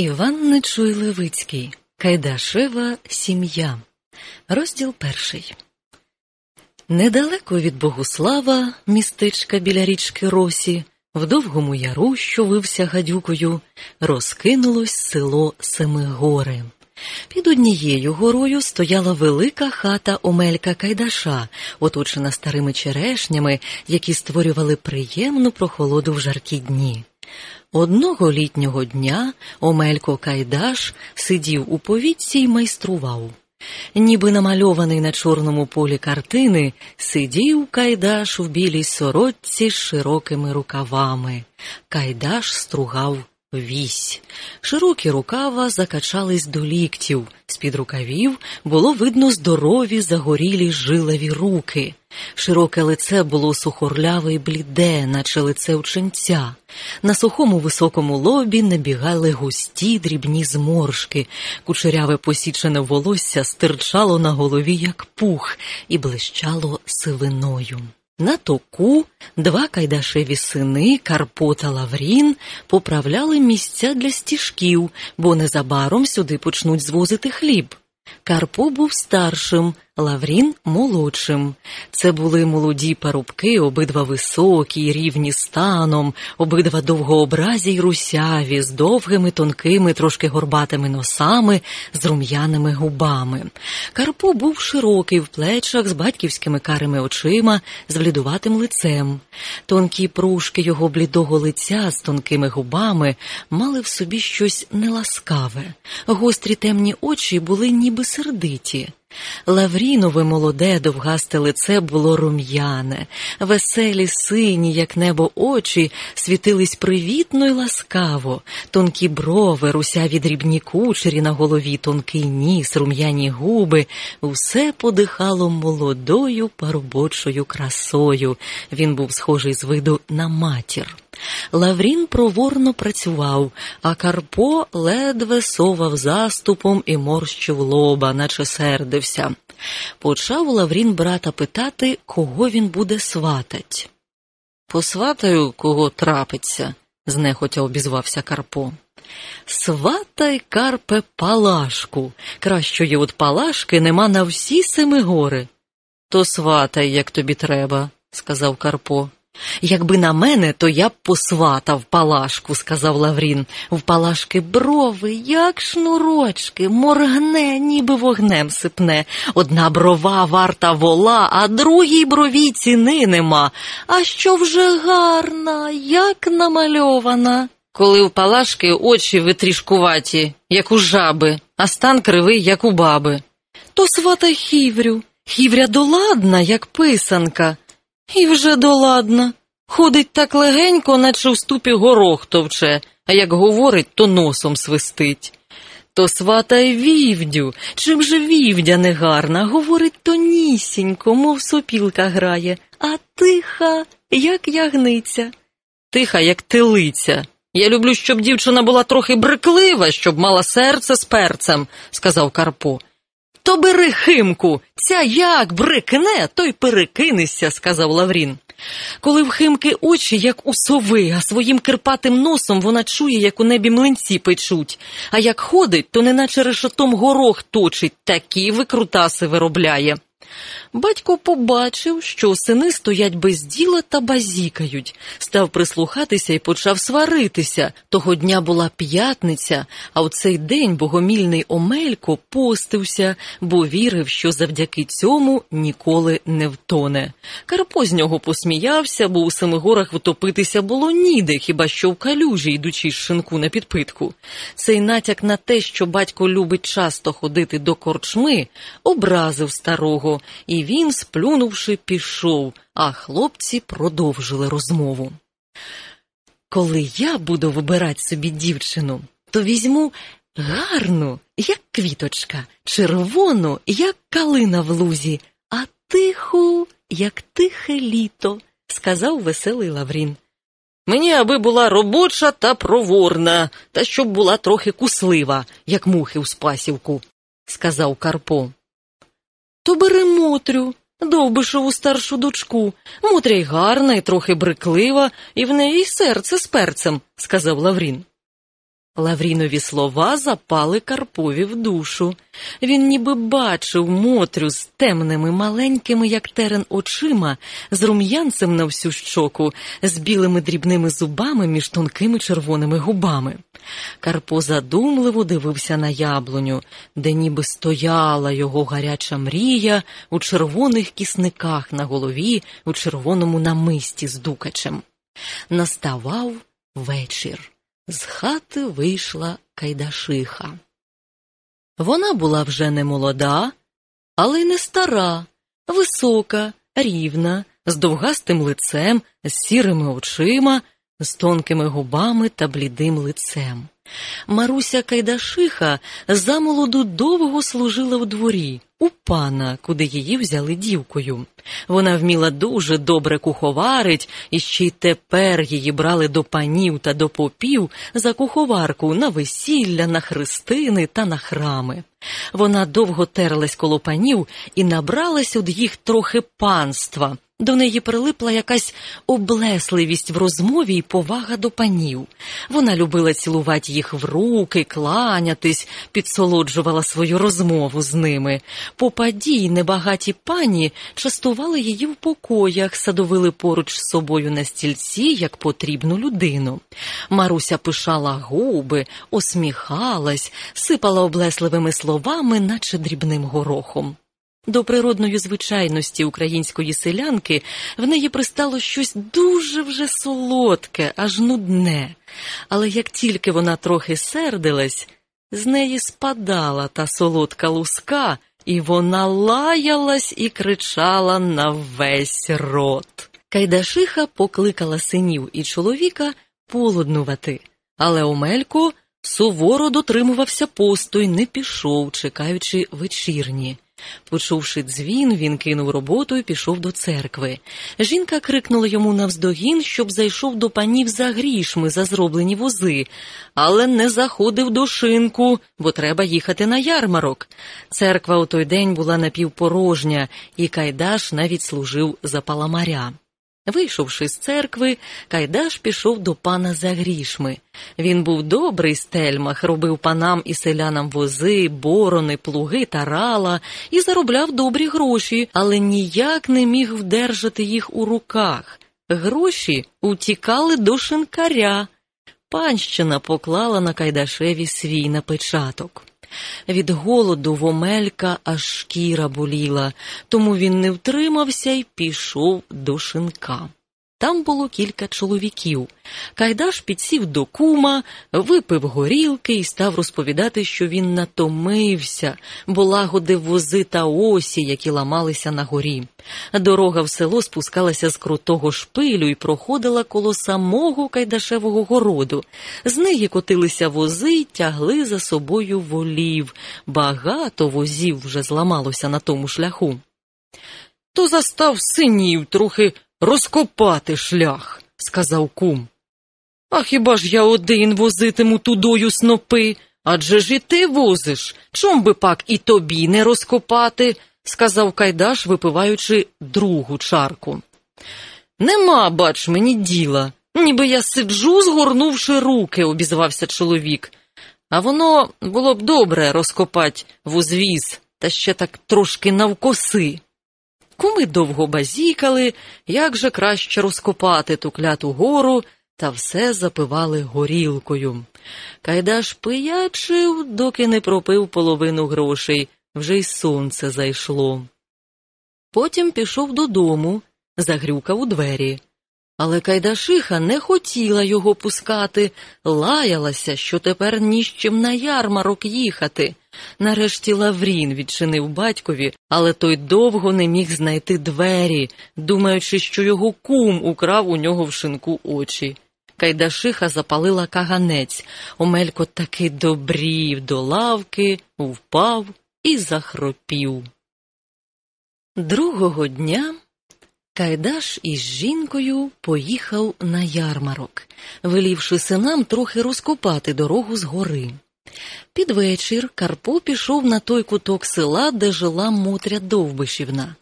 Іван Нечуй Левицький Кайдашева сім'я. Розділ перший. Недалеко від Богуслава, містечка біля річки Росі, в довгому яру, що вився гадюкою, розкинулось село Семигори. Під однією горою стояла велика хата Омелька Кайдаша, оточена старими черешнями, які створювали приємну прохолоду в жаркі дні. Одного літнього дня Омелько Кайдаш сидів у повітці й майстрував. Ніби намальований на чорному полі картини, сидів Кайдаш у білій сорочці з широкими рукавами. Кайдаш стругав вісь. Широкі рукава закачались до ліктів. З-під рукавів було видно здорові, загорілі жилеві руки. Широке лице було сухорляве й бліде, наче лице ученця. На сухому високому лобі набігали густі дрібні зморшки, кучеряве посічене волосся стирчало на голові, як пух, і блищало сивиною. На току два кайдашеві сини Карпо та Лаврін поправляли місця для стіжків, бо незабаром сюди почнуть звозити хліб. Карпо був старшим, Лаврін молодшим. Це були молоді парубки, обидва високі, рівні станом, обидва довгообразі й русяві, з довгими, тонкими, трошки горбатими носами, з рум'яними губами. Карпо був широкий в плечах, з батьківськими карими очима, з влідуватим лицем. Тонкі пружки його блідого лиця з тонкими губами мали в собі щось неласкаве. Гострі темні очі були ніби сердиті. Лаврінове молоде довгасте лице було рум'яне, веселі сині, як небо, очі світились привітно й ласкаво, тонкі брови, русяві дрібні кучері на голові, тонкий ніс, рум'яні губи, усе подихало молодою парубочою красою. Він був схожий з виду на матір. Лаврін проворно працював, а Карпо ледве совав заступом і морщив лоба, наче сердився. Почав Лаврін брата питати, кого він буде сватать. Посватаю, кого трапиться, знехотя обізвався Карпо. Сватай, Карпе, палашку. Кращої от палашки нема на всі семи гори. То сватай, як тобі треба, сказав Карпо. Якби на мене, то я б посватав палашку, сказав Лаврін. В палашки брови, як шнурочки, моргне, ніби вогнем сипне. Одна брова варта вола, а другій брові ціни нема. А що вже гарна, як намальована. Коли в палашки очі витрішкуваті, як у жаби, а стан кривий, як у баби. То сватай хіврю, хівря доладна, як писанка. І вже доладна. Ходить так легенько, наче в ступі горох товче, а як говорить, то носом свистить. То сватай вівдю, чим же вівдя не гарна, говорить тонісінько, мов сопілка грає, а тиха, як ягниця. Тиха, як телиця. Я люблю, щоб дівчина була трохи бриклива, щоб мала серце з перцем, сказав Карпо. То бери химку, ця як брикне, то й перекинешся, сказав Лаврін. Коли в химки очі, як у сови, а своїм кирпатим носом вона чує, як у небі млинці печуть, а як ходить, то неначе решетом горох точить, такі викрутаси виробляє. Батько побачив, що сини стоять без діла та базікають, став прислухатися і почав сваритися. Того дня була п'ятниця, а в цей день богомільний Омелько постився, бо вірив, що завдяки цьому ніколи не втоне. Карпо з нього посміявся, бо у Семигорах втопитися було ніде, хіба що в калюжі, йдучи з шинку на підпитку. Цей натяк на те, що батько любить часто ходити до корчми, образив старого і він, сплюнувши, пішов, а хлопці продовжили розмову. Коли я буду вибирати собі дівчину, то візьму гарну, як квіточка, червону, як калина в лузі, а тиху, як тихе літо, сказав веселий Лаврін. Мені аби була робоча та проворна, та щоб була трохи куслива, як мухи у спасівку, сказав Карпо. То бери Мотрю, довбишову старшу дочку. Мотря й гарна, і трохи бриклива, і в неї серце з перцем, сказав Лаврін. Лаврінові слова запали Карпові в душу. Він ніби бачив Мотрю з темними, маленькими, як терен, очима, з рум'янцем на всю щоку, з білими дрібними зубами між тонкими червоними губами. Карпо задумливо дивився на яблуню, де ніби стояла його гаряча мрія у червоних кісниках на голові, у червоному намисті з дукачем. Наставав вечір. З хати вийшла Кайдашиха. Вона була вже не молода, але й не стара, висока, рівна, з довгастим лицем, з сірими очима, з тонкими губами та блідим лицем. Маруся Кайдашиха замолоду довго служила в дворі, у пана, куди її взяли дівкою. Вона вміла дуже добре куховарить, і ще й тепер її брали до панів та до попів за куховарку на весілля, на хрестини та на храми. Вона довго терлась коло панів і набралась од їх трохи панства. До неї прилипла якась облесливість в розмові і повага до панів. Вона любила цілувати їх в руки, кланятись, підсолоджувала свою розмову з ними. Попаді й небагаті пані частували її в покоях, садовили поруч з собою на стільці, як потрібну людину. Маруся пишала губи, осміхалась, сипала облесливими словами, наче дрібним горохом. До природної звичайності української селянки в неї пристало щось дуже вже солодке, аж нудне. Але як тільки вона трохи сердилась, з неї спадала та солодка луска, і вона лаялась і кричала на весь рот. Кайдашиха покликала синів і чоловіка полуднувати, але Омелько суворо дотримувався посту й не пішов, чекаючи вечірні. Почувши дзвін, він кинув роботу і пішов до церкви. Жінка крикнула йому навздогін, щоб зайшов до панів за грішми за зроблені вози, але не заходив до шинку, бо треба їхати на ярмарок. Церква у той день була напівпорожня, і Кайдаш навіть служив за паламаря. Вийшовши з церкви, Кайдаш пішов до пана за грішми. Він був добрий стельмах, робив панам і селянам вози, борони, плуги та рала і заробляв добрі гроші, але ніяк не міг вдержати їх у руках. Гроші утікали до шинкаря. Панщина поклала на Кайдашеві свій напечаток. Від голоду в Омелька аж шкіра боліла, тому він не втримався і пішов до шинка. Там було кілька чоловіків. Кайдаш підсів до кума, випив горілки і став розповідати, що він натомився, бо лагодив вози та осі, які ламалися на горі. Дорога в село спускалася з крутого шпилю і проходила коло самого Кайдашевого городу. З неї котилися вози й тягли за собою волів. Багато возів вже зламалося на тому шляху. То застав синів трохи розкопати шлях, сказав кум. А хіба ж я один возитиму тудою снопи? Адже ж і ти возиш. Чом би пак і тобі не розкопати? сказав Кайдаш, випиваючи другу чарку. Нема, бач, мені діла. Ніби я сиджу, згорнувши руки, обізвався чоловік. А воно було б добре розкопать в узвіз, та ще так трошки навкоси. Куми довго базікали, як же краще розкопати ту кляту гору, та все запивали горілкою. Кайдаш пиячив, доки не пропив половину грошей, вже й сонце зайшло. Потім пішов додому, загрюкав у двері. Але Кайдашиха не хотіла його пускати, лаялася, що тепер ні з чим на ярмарок їхати. Нарешті Лаврін відчинив батькові, але той довго не міг знайти двері, думаючи, що його кум украв у нього в шинку очі. Кайдашиха запалила каганець. Омелько таки добрів до лавки, впав і захропів. Другого дня Кайдаш із жінкою поїхав на ярмарок, велівши синам трохи розкопати дорогу з гори. Під вечір Карпо пішов на той куток села, де жила Мотря Довбишівна.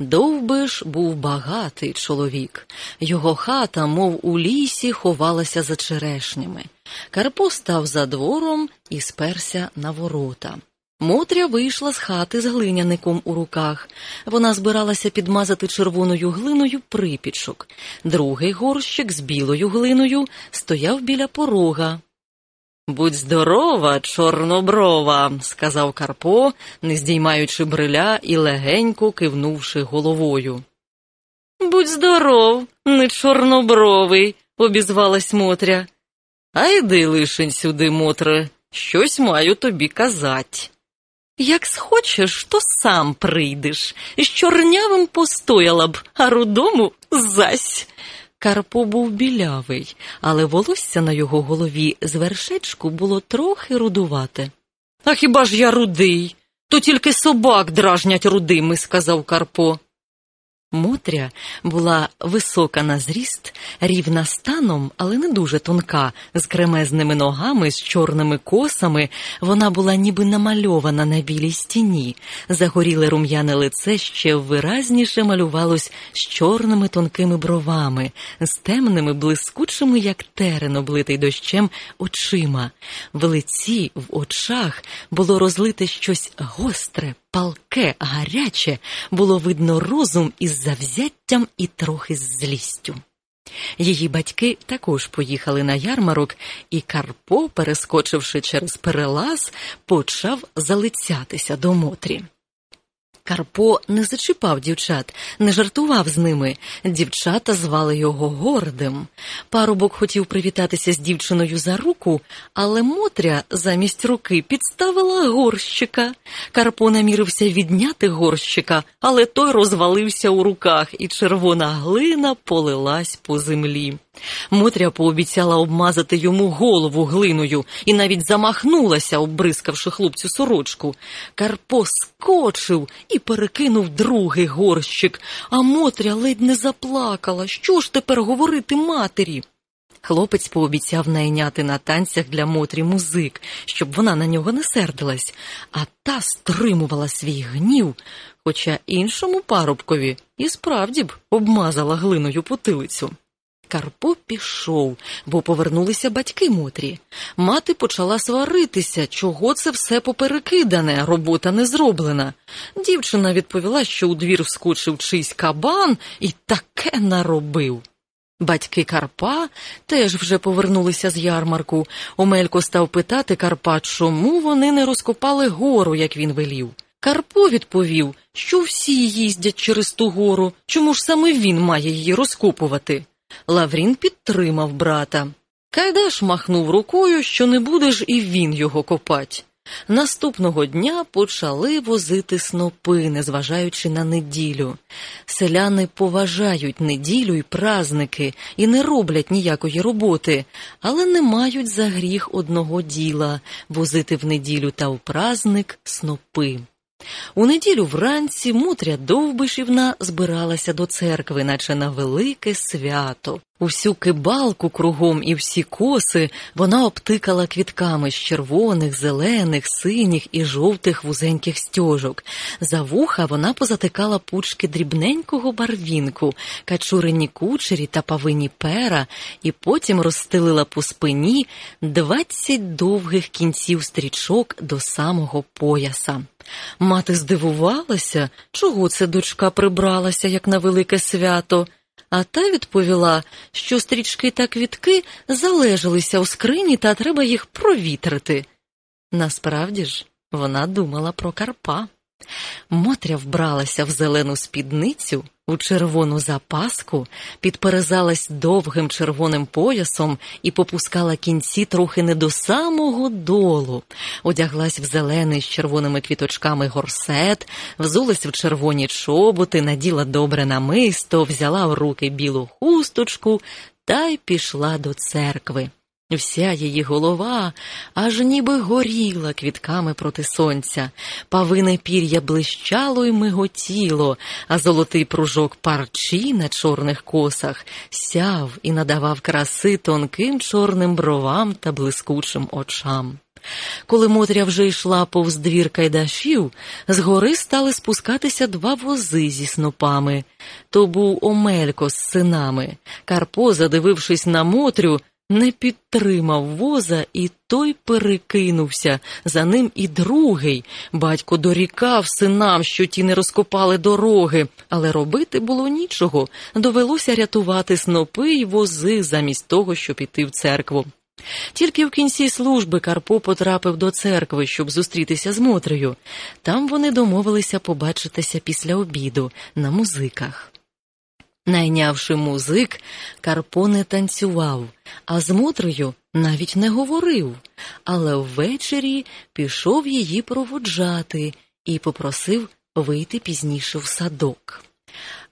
Довбиш був багатий чоловік. Його хата, мов у лісі, ховалася за черешнями. Карпо став за двором і сперся на ворота. Мотря вийшла з хати з глиняником у руках. Вона збиралася підмазати червоною глиною припічок. Другий горщик з білою глиною стояв біля порога. Будь здорова, чорноброва, сказав Карпо, не здіймаючи бриля і легенько кивнувши головою. Будь здоров, не чорнобровий, обізвалась Мотря. А йди лишень сюди, Мотре, щось маю тобі казать. Як схочеш, то сам прийдеш, з чорнявим постояла б, а рудому зась. Карпо був білявий, але волосся на його голові з вершечку було трохи рудувате. А хіба ж я рудий? То тільки собак дражнять рудими, сказав Карпо. Мотря була висока на зріст, рівна станом, але не дуже тонка, з кремезними ногами, з чорними косами. Вона була ніби намальована на білій стіні. Загоріле рум'яне лице ще виразніше малювалось з чорними тонкими бровами, з темними, блискучими, як терен, облитий дощем, очима. В лиці, в очах було розлите щось гостре, палке, гаряче, було видно розум із завзяттям і трохи з злістю. Її батьки також поїхали на ярмарок, і Карпо, перескочивши через перелаз, почав залицятися до Мотрі. Карпо не зачіпав дівчат, не жартував з ними. Дівчата звали його гордим. Парубок хотів привітатися з дівчиною за руку, але Мотря замість руки підставила горщика. Карпо намірився відняти горщика, але той розвалився у руках, і червона глина полилась по землі. Мотря пообіцяла обмазати йому голову глиною і навіть замахнулася, оббризкавши хлопцю сорочку. Карпо скочив і перекинув другий горщик, а Мотря ледь не заплакала. Що ж тепер говорити матері? Хлопець пообіцяв найняти на танцях для Мотрі музик, щоб вона на нього не сердилась, а та стримувала свій гнів, хоча іншому парубкові і справді б обмазала глиною потилицю. Карпо пішов, бо повернулися батьки Мотрі. Мати почала сваритися, чого це все поперекидане, робота не зроблена. Дівчина відповіла, що у двір вскочив чийсь кабан і таке наробив. Батьки Карпа теж вже повернулися з ярмарку. Омелько став питати Карпа, чому вони не розкопали гору, як він велів. Карпо відповів, що всі їздять через ту гору, чому ж саме він має її розкопувати. Лаврін підтримав брата. Кайдаш махнув рукою, що не буде ж і він його копать. Наступного дня почали возити снопи, незважаючи на неділю. Селяни поважають неділю й празники і не роблять ніякої роботи, але не мають за гріх одного діла возити в неділю та в празник снопи. У неділю вранці Мутря Довбишівна збиралася до церкви, наче на велике свято. Усю кибалку кругом і всі коси вона обтикала квітками з червоних, зелених, синіх і жовтих вузеньких стьожок. За вуха вона позатикала пучки дрібненького барвінку, качурині кучері та павині пера, і потім розстелила по спині двадцять довгих кінців стрічок до самого пояса. Мати здивувалася, чого це дочка прибралася, як на велике свято. А та відповіла, що стрічки та квітки залежалися у скрині та треба їх провітрити. Насправді ж, вона думала про Карпа. Мотря вбралася в зелену спідницю, у червону запаску, підперезалась довгим червоним поясом і попускала кінці трохи не до самого долу, одяглась в зелений з червоними квіточками горсет, взулась в червоні чоботи, наділа добре намисто, взяла в руки білу хусточку та й пішла до церкви. Вся її голова аж ніби горіла квітками проти сонця, павине пір'я блищало й миготіло, а золотий пружок парчі на чорних косах сяв і надавав краси тонким чорним бровам та блискучим очам. Коли Мотря вже йшла повз двір кайдашів, з гори стали спускатися два вози зі снопами. То був Омелько з синами. Карпо, задивившись на Мотрю, не підтримав воза, і той перекинувся. За ним і другий. Батько дорікав синам, що ті не розкопали дороги, але робити було нічого. Довелося рятувати снопи й вози замість того, щоб іти в церкву. Тільки в кінці служби Карпо потрапив до церкви, щоб зустрітися з Мотрею. Там вони домовилися побачитися після обіду на музиках. Найнявши музик, Карпо не танцював, а з Мотрею навіть не говорив, але ввечері пішов її проводжати і попросив вийти пізніше в садок.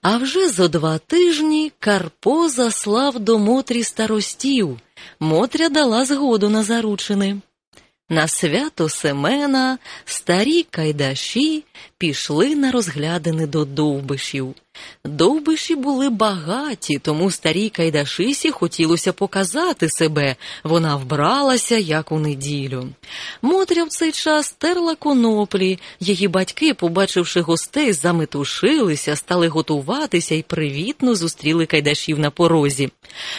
А вже зо два тижні Карпо заслав до Мотрі старостів. Мотря дала згоду на заручини. На свято Семена старі кайдаші пішли на розглядини до довбишів. Довбиші були багаті, тому старій Кайдашисі хотілося показати себе. Вона вбралася, як у неділю. Мотря в цей час терла коноплі. Її батьки, побачивши гостей, заметушилися, стали готуватися і привітно зустріли Кайдашів на порозі.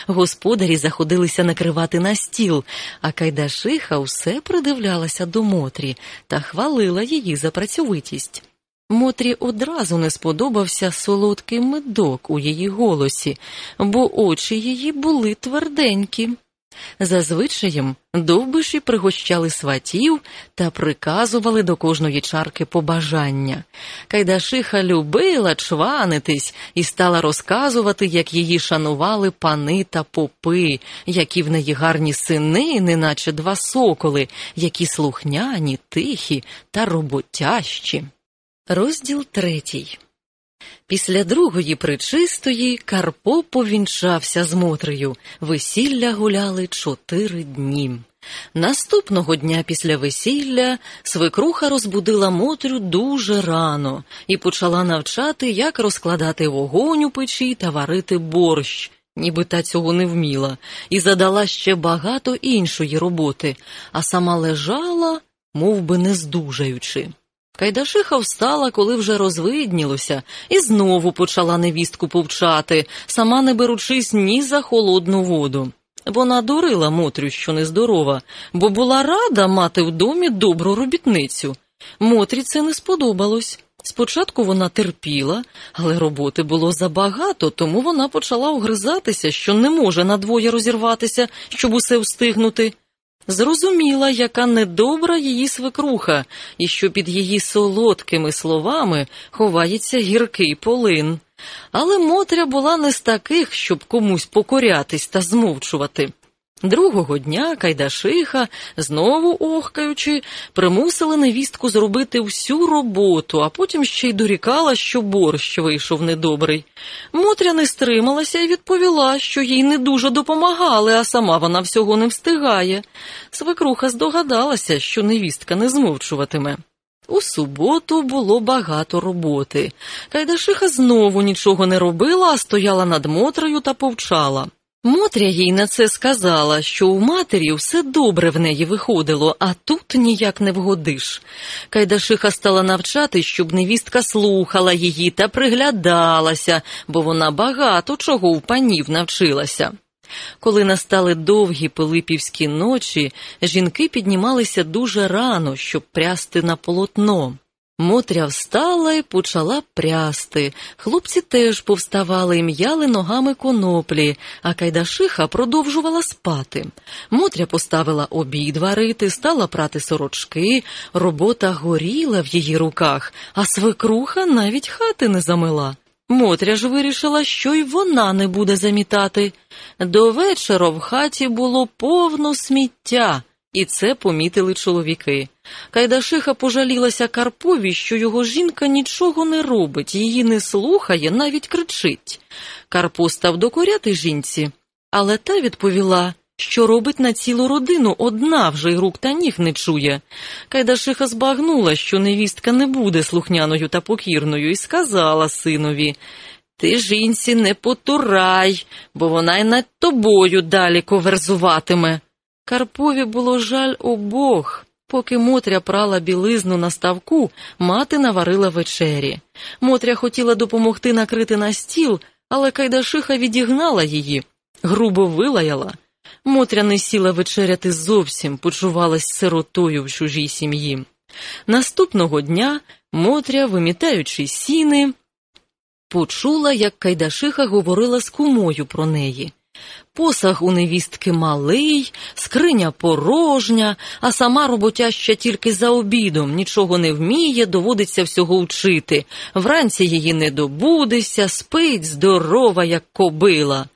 Господарі заходилися накривати на стіл, а Кайдашиха все придивлялася до Мотрі та хвалила її за працьовитість. Мотрі одразу не сподобався солодкий медок у її голосі, бо очі її були тверденькі. Зазвичаєм довбиші пригощали сватів та приказували до кожної чарки побажання. Кайдашиха любила чванитись і стала розказувати, як її шанували пани та попи, які в неї гарні сини, неначе два соколи, які слухняні, тихі та роботящі. Розділ третій. Після другої причистої Карпо повінчався з Мотрею. Весілля гуляли чотири дні. Наступного дня після весілля свекруха розбудила Мотрю дуже рано і почала навчати, як розкладати вогонь у печі та варити борщ, ніби та цього не вміла, і задала ще багато іншої роботи, а сама лежала, мов би не здужаючи. Кайдашиха встала, коли вже розвиднілося, і знову почала невістку повчати, сама не беручись ні за холодну воду. Вона дурила Мотрю, що нездорова, бо була рада мати в домі добру робітницю. Мотрі це не сподобалось. Спочатку вона терпіла, але роботи було забагато, тому вона почала огризатися, що не може надвоє розірватися, щоб усе встигнути. Зрозуміла, яка недобра її свекруха, і що під її солодкими словами ховається гіркий полин. Але Мотря була не з таких, щоб комусь покорятись та змовчувати. Другого дня Кайдашиха, знову охкаючи, примусила невістку зробити всю роботу, а потім ще й дорікала, що борщ вийшов недобрий. Мотря не стрималася і відповіла, що їй не дуже допомагали, а сама вона всього не встигає. Свекруха здогадалася, що невістка не змовчуватиме. У суботу було багато роботи. Кайдашиха знову нічого не робила, а стояла над Мотрею та повчала. Мотря їй на це сказала, що у матері все добре в неї виходило, а тут ніяк не вгодиш. Кайдашиха стала навчати, щоб невістка слухала її та приглядалася, бо вона багато чого у панів навчилася. Коли настали довгі пилипівські ночі, жінки піднімалися дуже рано, щоб прясти на полотно. Мотря встала і почала прясти. Хлопці теж повставали і м'яли ногами коноплі, а Кайдашиха продовжувала спати. Мотря поставила обід варити, стала прати сорочки, робота горіла в її руках, а свекруха навіть хати не замила. Мотря ж вирішила, що й вона не буде замітати. До вечора в хаті було повно сміття і це помітили чоловіки. Кайдашиха пожалілася Карпові, що його жінка нічого не робить, її не слухає, навіть кричить. Карпо став докоряти жінці, але та відповіла, що робить на цілу родину одна вже й рук та ніг не чує. Кайдашиха збагнула, що невістка не буде слухняною та покірною, і сказала синові ти жінці не потурай, бо вона й над тобою далі коверзуватиме. Карпові було жаль обох, Поки Мотря прала білизну на ставку, мати наварила вечері. Мотря хотіла допомогти накрити на стіл, але Кайдашиха відігнала її, грубо вилаяла. Мотря не сіла вечеряти зовсім, почувалась сиротою в чужій сім'ї. Наступного дня Мотря, вимітаючи сіни, почула, як Кайдашиха говорила з кумою про неї. Посаг у невістки малий, скриня порожня, а сама роботяща тільки за обідом, нічого не вміє, доводиться всього вчити. Вранці її не добудешся, спить здорова, як кобила.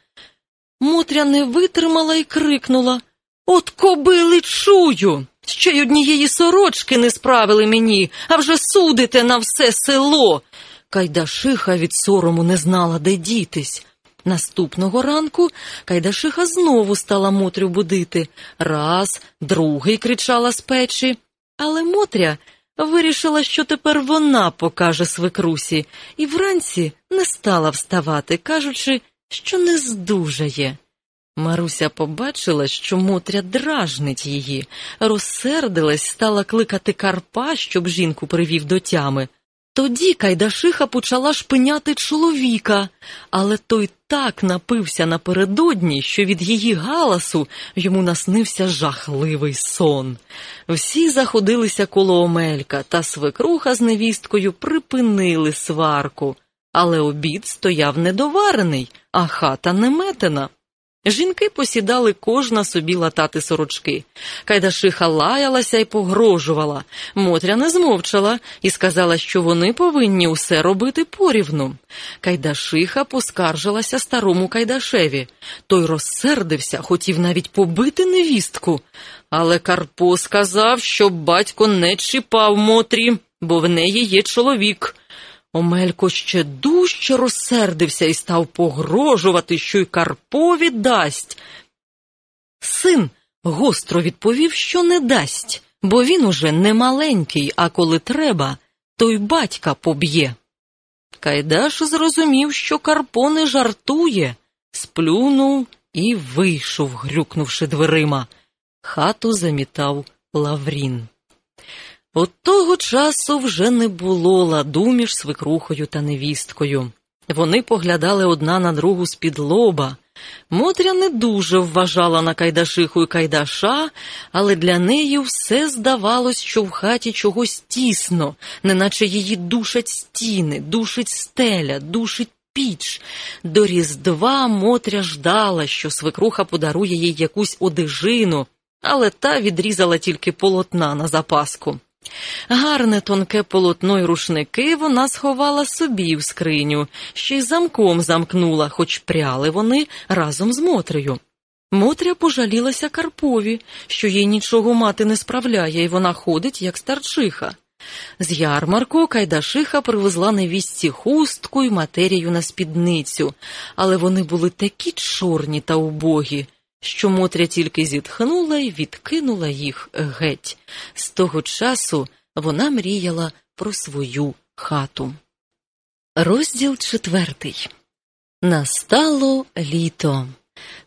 Мотря не витримала і крикнула От кобили чую. Ще й однієї сорочки не справили мені, а вже судите на все село. Кайдашиха від сорому не знала, де дітись. Наступного ранку Кайдашиха знову стала Мотрю будити. Раз, другий кричала з печі. Але Мотря вирішила, що тепер вона покаже свекрусі, і вранці не стала вставати, кажучи, що не здужає. Маруся побачила, що Мотря дражнить її, розсердилась, стала кликати Карпа, щоб жінку привів до тями. Тоді Кайдашиха почала шпиняти чоловіка, але той так напився напередодні, що від її галасу йому наснився жахливий сон. Всі заходилися коло Омелька, та свекруха з невісткою припинили сварку, але обід стояв недоварений, а хата неметена. Жінки посідали кожна собі латати сорочки. Кайдашиха лаялася і погрожувала. Мотря не змовчала і сказала, що вони повинні усе робити порівну. Кайдашиха поскаржилася старому Кайдашеві. Той розсердився, хотів навіть побити невістку. Але Карпо сказав, щоб батько не чіпав Мотрі, бо в неї є чоловік. Омелько ще дужче розсердився і став погрожувати, що й Карпові дасть. Син гостро відповів, що не дасть, бо він уже не маленький, а коли треба, то й батька поб'є. Кайдаш зрозумів, що Карпо не жартує, сплюнув і вийшов, грюкнувши дверима. Хату замітав Лаврін. От того часу вже не було ладу між свекрухою та невісткою. Вони поглядали одна на другу з-під лоба. Мотря не дуже вважала на Кайдашиху і Кайдаша, але для неї все здавалось, що в хаті чогось тісно, неначе її душать стіни, душить стеля, душить піч. До Різдва Мотря ждала, що свекруха подарує їй якусь одежину, але та відрізала тільки полотна на запаску. Гарне тонке полотно й рушники вона сховала собі в скриню, ще й замком замкнула, хоч пряли вони разом з Мотрею. Мотря пожалілася Карпові, що їй нічого мати не справляє, і вона ходить, як старчиха. З ярмарку Кайдашиха привезла невістці хустку й матерію на спідницю, але вони були такі чорні та убогі, що Мотря тільки зітхнула і відкинула їх геть. З того часу вона мріяла про свою хату. Розділ четвертий. Настало літо.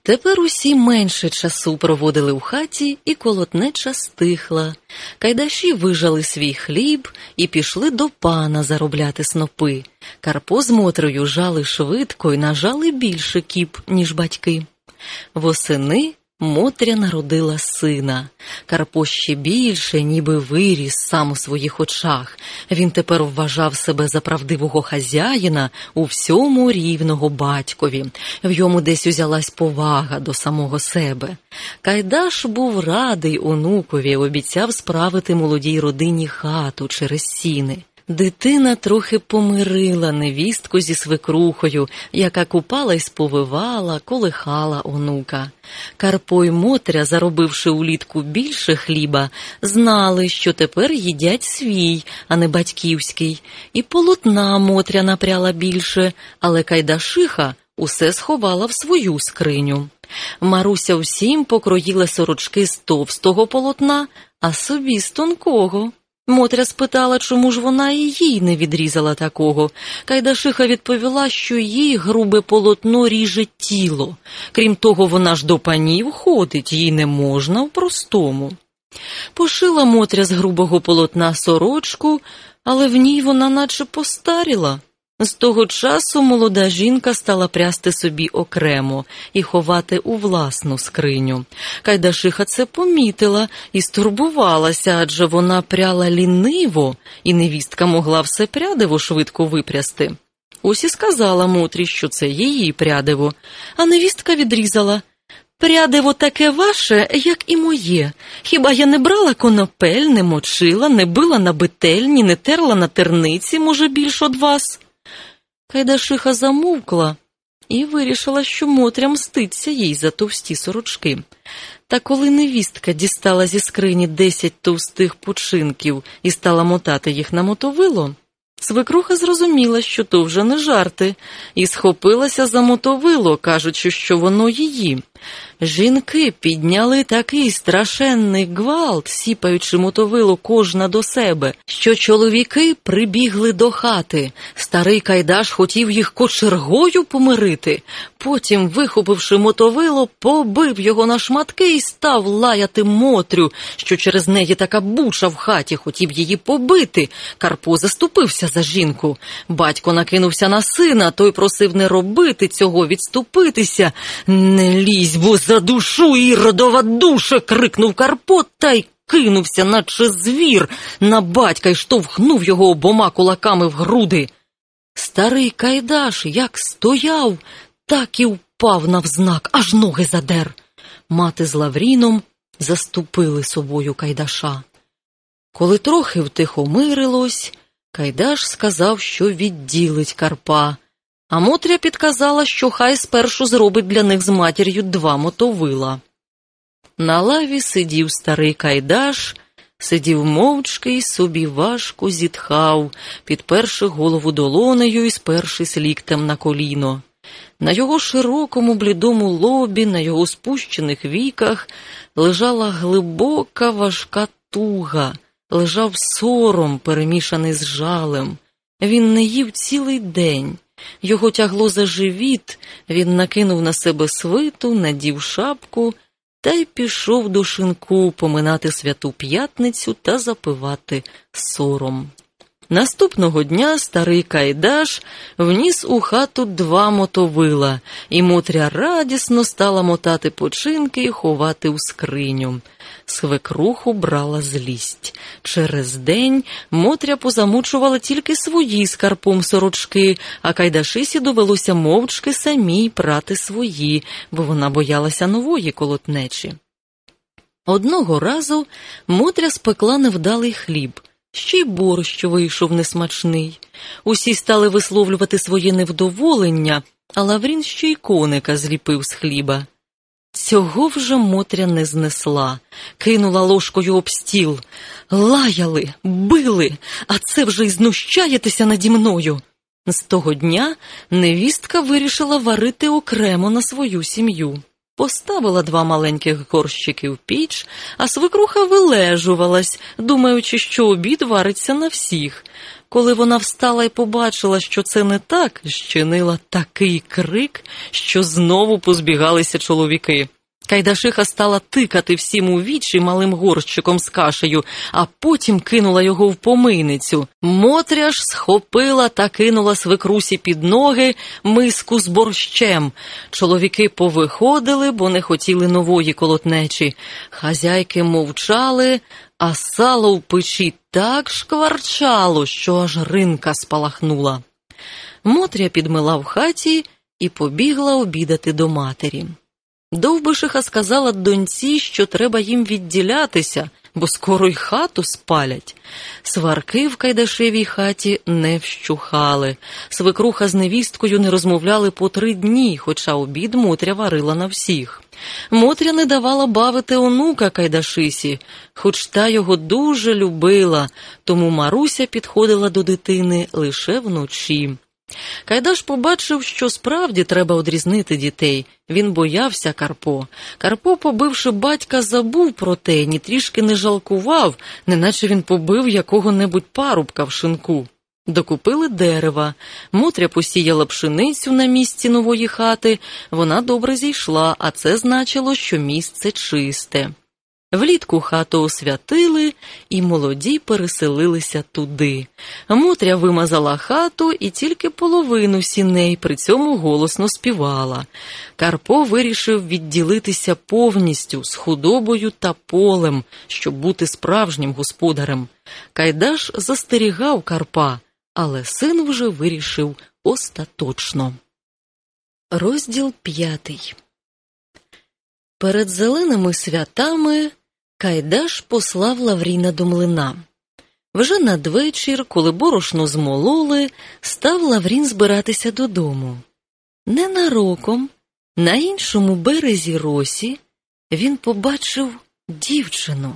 Тепер усі менше часу проводили в хаті, і колотнеча стихла. Кайдаші вижали свій хліб і пішли до пана заробляти снопи. Карпо з Мотрою жали швидко і нажали більше кіп, ніж батьки. Восени Мотря народила сина. Карпо ще більше, ніби виріс сам у своїх очах. Він тепер вважав себе за правдивого хазяїна у всьому рівного батькові. В йому десь узялась повага до самого себе. Кайдаш був радий онукові, обіцяв справити молодій родині хату через сіни. Дитина трохи помирила невістку зі свекрухою, яка купала й сповивала, колихала онука. Карпо й Мотря, заробивши улітку більше хліба, знали, що тепер їдять свій, а не батьківський, і полотна Мотря напряла більше, але Кайдашиха усе сховала в свою скриню. Маруся всім покроїла сорочки з товстого полотна, а собі з тонкого. Мотря спитала, чому ж вона і їй не відрізала такого. Кайдашиха відповіла, що їй грубе полотно ріже тіло. Крім того, вона ж до панів ходить, їй не можна в простому. Пошила Мотря з грубого полотна сорочку, але в ній вона наче постаріла. З того часу молода жінка стала прясти собі окремо і ховати у власну скриню. Кайдашиха це помітила і стурбувалася, адже вона пряла ліниво, і невістка могла все прядиво швидко випрясти. Ось і сказала Мотрі, що це її прядиво, а невістка відрізала. Прядиво таке ваше, як і моє. Хіба я не брала конопель, не мочила, не била на бительні, не терла на терниці, може, більш од вас? Кайдашиха замовкла і вирішила, що Мотря мститься їй за товсті сорочки. Та коли невістка дістала зі скрині десять товстих починків і стала мотати їх на мотовило, свекруха зрозуміла, що то вже не жарти, і схопилася за мотовило, кажучи, що воно її. Жінки підняли такий страшенний гвалт, сіпаючи мотовило кожна до себе, що чоловіки прибігли до хати. Старий Кайдаш хотів їх кочергою помирити. Потім, вихопивши мотовило, побив його на шматки і став лаяти Мотрю, що через неї така буча в хаті хотів її побити. Карпо заступився за жінку. Батько накинувся на сина, той просив не робити цього, відступитися. Не лізь, бо за душу іродова душа. крикнув Карпо та й кинувся, наче звір, на батька й штовхнув його обома кулаками в груди. Старий Кайдаш як стояв, так і впав навзнак, аж ноги задер. Мати з Лавріном заступили собою Кайдаша. Коли трохи втихомирилось, Кайдаш сказав, що відділить Карпа, а Мотря підказала, що хай спершу зробить для них з матір'ю два мотовила. На лаві сидів старий Кайдаш, сидів мовчки й собі важко зітхав, підперши голову долонею і спершись ліктем на коліно. На його широкому блідому лобі, на його спущених віках лежала глибока важка туга, лежав сором, перемішаний з жалем. Він не їв цілий день. Його тягло за живіт, він накинув на себе свиту, надів шапку та й пішов до шинку поминати святу п'ятницю та запивати сором. Наступного дня старий Кайдаш вніс у хату два мотовила, і Мотря радісно стала мотати починки і ховати у скриню. Свекруху брала злість. Через день Мотря позамучувала тільки свої скарпом сорочки, а Кайдашисі довелося мовчки самій прати свої, бо вона боялася нової колотнечі. Одного разу Мотря спекла невдалий хліб. Ще й борщ вийшов несмачний. Усі стали висловлювати своє невдоволення, а Лаврін ще й коника зліпив з хліба. Цього вже Мотря не знесла, кинула ложкою об стіл. Лаяли, били, а це вже й знущаєтеся наді мною. З того дня невістка вирішила варити окремо на свою сім'ю. Поставила два маленьких горщики в піч, а свекруха вилежувалась, думаючи, що обід вариться на всіх. Коли вона встала і побачила, що це не так, щинила такий крик, що знову позбігалися чоловіки. Кайдашиха стала тикати всім у вічі малим горщиком з кашею, а потім кинула його в помийницю. Мотря ж схопила та кинула свекрусі під ноги миску з борщем. Чоловіки повиходили, бо не хотіли нової колотнечі. Хазяйки мовчали, а сало в печі так шкварчало, що аж ринка спалахнула. Мотря підмила в хаті і побігла обідати до матері. Довбишиха сказала доньці, що треба їм відділятися, бо скоро й хату спалять. Сварки в Кайдашевій хаті не вщухали. Свекруха з невісткою не розмовляли по три дні, хоча обід Мотря варила на всіх. Мотря не давала бавити онука Кайдашисі, хоч та його дуже любила, тому Маруся підходила до дитини лише вночі. Кайдаш побачив, що справді треба одрізнити дітей. Він боявся Карпо. Карпо, побивши батька, забув про те, ні трішки не жалкував, неначе він побив якого-небудь парубка в шинку. Докупили дерева, Мотря посіяла пшеницю на місці нової хати, вона добре зійшла, а це значило, що місце чисте. Влітку хату освятили, і молоді переселилися туди. Мотря вимазала хату і тільки половину сіней при цьому голосно співала. Карпо вирішив відділитися повністю з худобою та полем, щоб бути справжнім господарем. Кайдаш застерігав Карпа, але син вже вирішив остаточно. Розділ п'ятий Перед зеленими святами Кайдаш послав Лавріна до млина. Вже надвечір, коли борошно змололи, став Лаврін збиратися додому. Ненароком, на іншому березі росі, він побачив дівчину,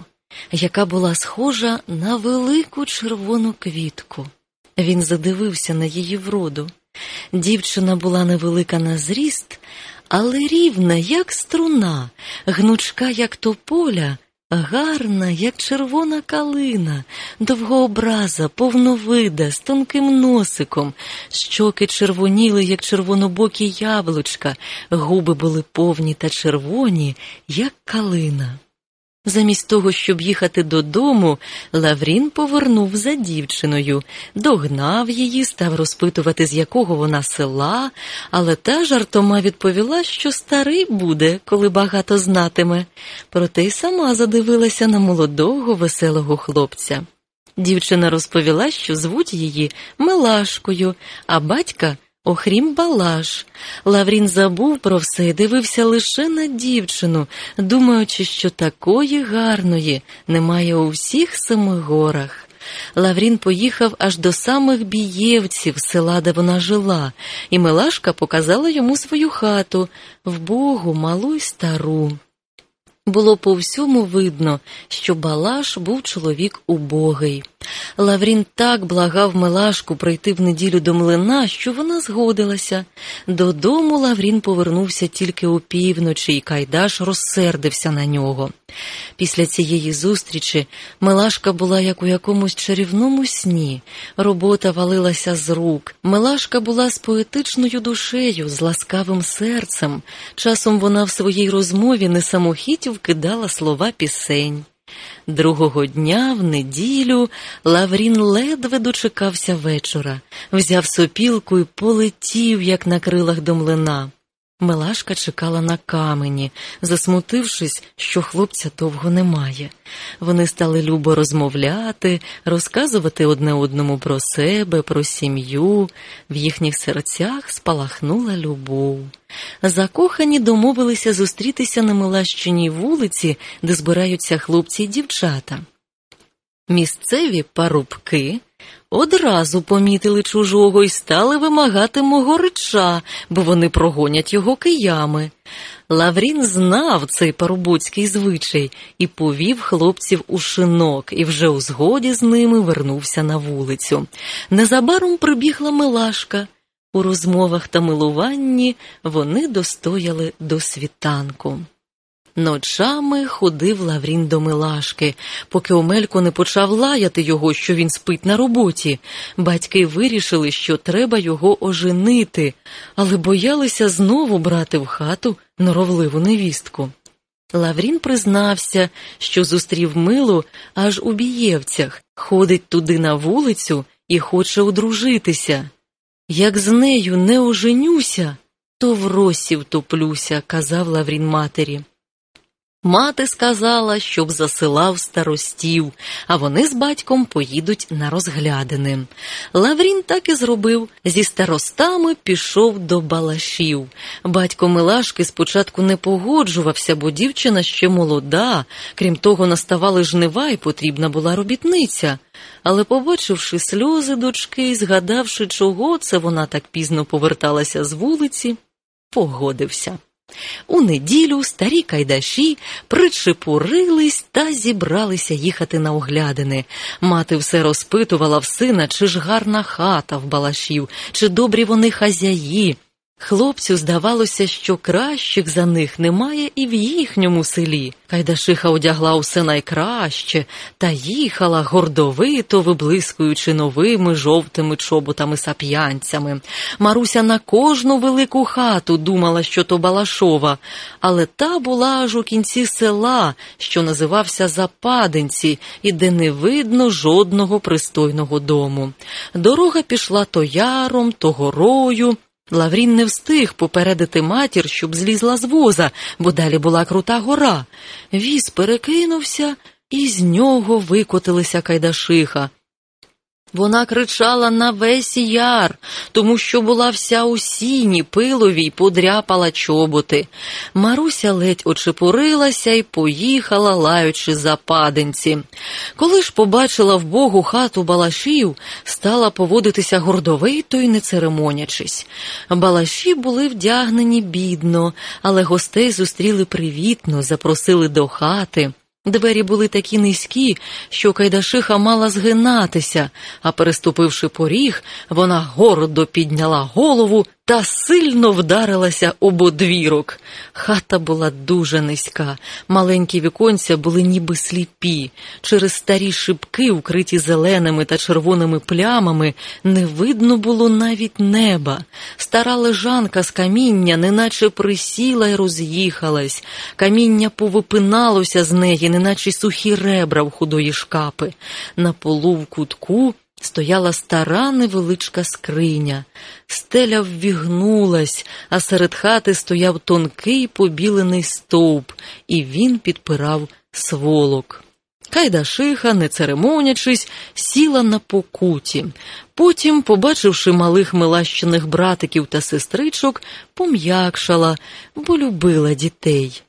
яка була схожа на велику червону квітку. Він задивився на її вроду. Дівчина була невелика на зріст, але рівна, як струна, гнучка, як тополя, гарна, як червона калина, довгообраза, повновида, з тонким носиком, щоки червоніли, як червонобокі яблучка, губи були повні та червоні, як калина. Замість того, щоб їхати додому, Лаврін повернув за дівчиною, догнав її, став розпитувати, з якого вона села, але та жартома відповіла, що старий буде, коли багато знатиме. Проте й сама задивилася на молодого, веселого хлопця. Дівчина розповіла, що звуть її Милашкою, а батька Охрім Балаш. Лаврін забув про все і дивився лише на дівчину, думаючи, що такої гарної немає у всіх семи горах. Лаврін поїхав аж до самих бієвців села, де вона жила, і Милашка показала йому свою хату, вбогу, малу й стару. Було по всьому видно, що Балаш був чоловік убогий. Лаврін так благав Милашку прийти в неділю до млина, що вона згодилася. Додому Лаврін повернувся тільки опівночі, і Кайдаш розсердився на нього. Після цієї зустрічі Милашка була як у якомусь чарівному сні, робота валилася з рук. Милашка була з поетичною душею, з ласкавим серцем. Часом вона в своїй розмові не самохіть вкидала слова пісень. Другого дня, в неділю, Лаврін ледве дочекався вечора, взяв сопілку і полетів, як на крилах до млина. Милашка чекала на камені, засмутившись, що хлопця довго немає. Вони стали любо розмовляти, розказувати одне одному про себе, про сім'ю. В їхніх серцях спалахнула любов. Закохані домовилися зустрітися на Милащиній вулиці, де збираються хлопці й дівчата. Місцеві парубки одразу помітили чужого і стали вимагати мого реча, бо вони прогонять його киями. Лаврін знав цей парубоцький звичай і повів хлопців у шинок, і вже у згоді з ними вернувся на вулицю. Незабаром прибігла Милашка. У розмовах та милуванні вони достояли до світанку. Ночами ходив Лаврін до Милашки, поки Омелько не почав лаяти його, що він спить на роботі. Батьки вирішили, що треба його оженити, але боялися знову брати в хату норовливу невістку. Лаврін признався, що зустрів милу аж у Бієвцях, ходить туди на вулицю і хоче одружитися. Як з нею не оженюся, то в росі втоплюся, казав Лаврін матері. Мати сказала, щоб засилав старостів, а вони з батьком поїдуть на розглядини. Лаврін так і зробив. Зі старостами пішов до балашів. Батько Милашки спочатку не погоджувався, бо дівчина ще молода, крім того, наставали жнива і потрібна була робітниця. Але, побачивши сльози дочки і згадавши, чого це вона так пізно поверталася з вулиці, погодився. У неділю старі кайдаші причепурились та зібралися їхати на оглядини. Мати все розпитувала в сина, чи ж гарна хата в балашів, чи добрі вони хазяї. Хлопцю здавалося, що кращих за них немає і в їхньому селі. Кайдашиха одягла усе найкраще та їхала гордовито, виблискуючи новими жовтими чоботами сап'янцями. Маруся на кожну велику хату думала, що то Балашова, але та була аж у кінці села, що називався Западенці, і де не видно жодного пристойного дому. Дорога пішла то яром, то горою. Лаврін не встиг попередити матір, щоб злізла з воза, бо далі була крута гора. Віз перекинувся, і з нього викотилися кайдашиха. Вона кричала на весь яр, тому що була вся у сіні, пиловій, подряпала чоботи. Маруся ледь очепурилася і поїхала, лаючи за паденці. Коли ж побачила в богу хату балашів, стала поводитися гордовито й не церемонячись. Балаші були вдягнені бідно, але гостей зустріли привітно, запросили до хати. Двері були такі низькі, що Кайдашиха мала згинатися, а переступивши поріг, вона гордо підняла голову та сильно вдарилася об одвірок. Хата була дуже низька, маленькі віконця були ніби сліпі. Через старі шибки, вкриті зеленими та червоними плямами, не видно було навіть неба. Стара лежанка з каміння, неначе присіла й роз'їхалась. Каміння повипиналося з неї, неначе сухі ребра в худої шкапи. На полу в кутку стояла стара невеличка скриня. Стеля ввігнулась, а серед хати стояв тонкий побілений стовп, і він підпирав сволок. Кайдашиха, не церемонячись, сіла на покуті. Потім, побачивши малих милащених братиків та сестричок, пом'якшала, бо любила дітей.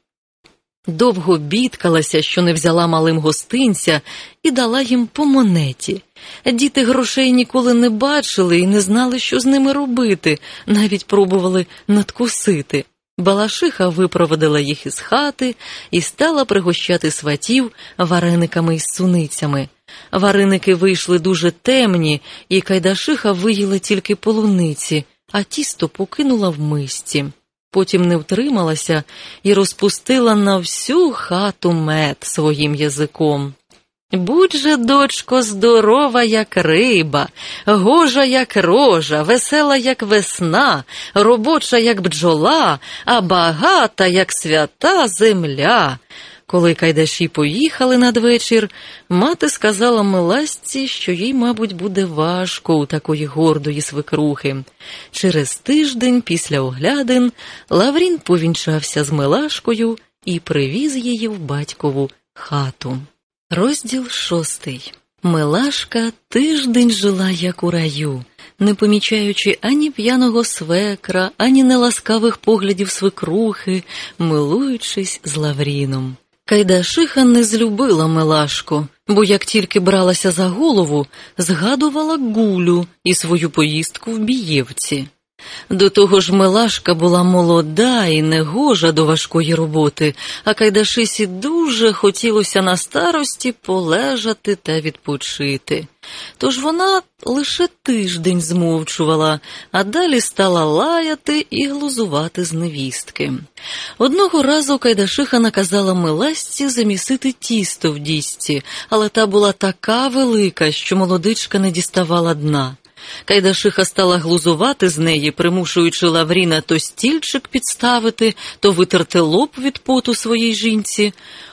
Довго бідкалася, що не взяла малим гостинця, і дала їм по монеті. Діти грошей ніколи не бачили і не знали, що з ними робити, навіть пробували надкусити. Балашиха випроводила їх із хати і стала пригощати сватів варениками із суницями. Вареники вийшли дуже темні, і Кайдашиха виїла тільки полуниці, а тісто покинула в мисці. Потім не втрималася і розпустила на всю хату мед своїм язиком. Будь же, дочко, здорова, як риба, гожа, як рожа, весела, як весна, робоча, як бджола, а багата, як свята земля. Коли кайдаші поїхали надвечір, мати сказала Миласці, що їй, мабуть, буде важко у такої гордої свекрухи. Через тиждень після оглядин Лаврін повінчався з Милашкою і привіз її в батькову хату. Розділ шостий. Милашка тиждень жила, як у раю, не помічаючи ані п'яного свекра, ані неласкавих поглядів свекрухи, милуючись з Лавріном. Кайдашиха не злюбила Милашку, бо як тільки бралася за голову, згадувала гулю і свою поїздку в Бієвці. До того ж Милашка була молода і негожа до важкої роботи, а Кайдашисі дуже хотілося на старості полежати та відпочити. Тож вона лише тиждень змовчувала, а далі стала лаяти і глузувати з невістки. Одного разу Кайдашиха наказала Миласці замісити тісто в дісці, але та була така велика, що молодичка не діставала дна. Кайдашиха стала глузувати з неї, примушуючи Лавріна то стільчик підставити, то витерти лоб від поту своїй жінці.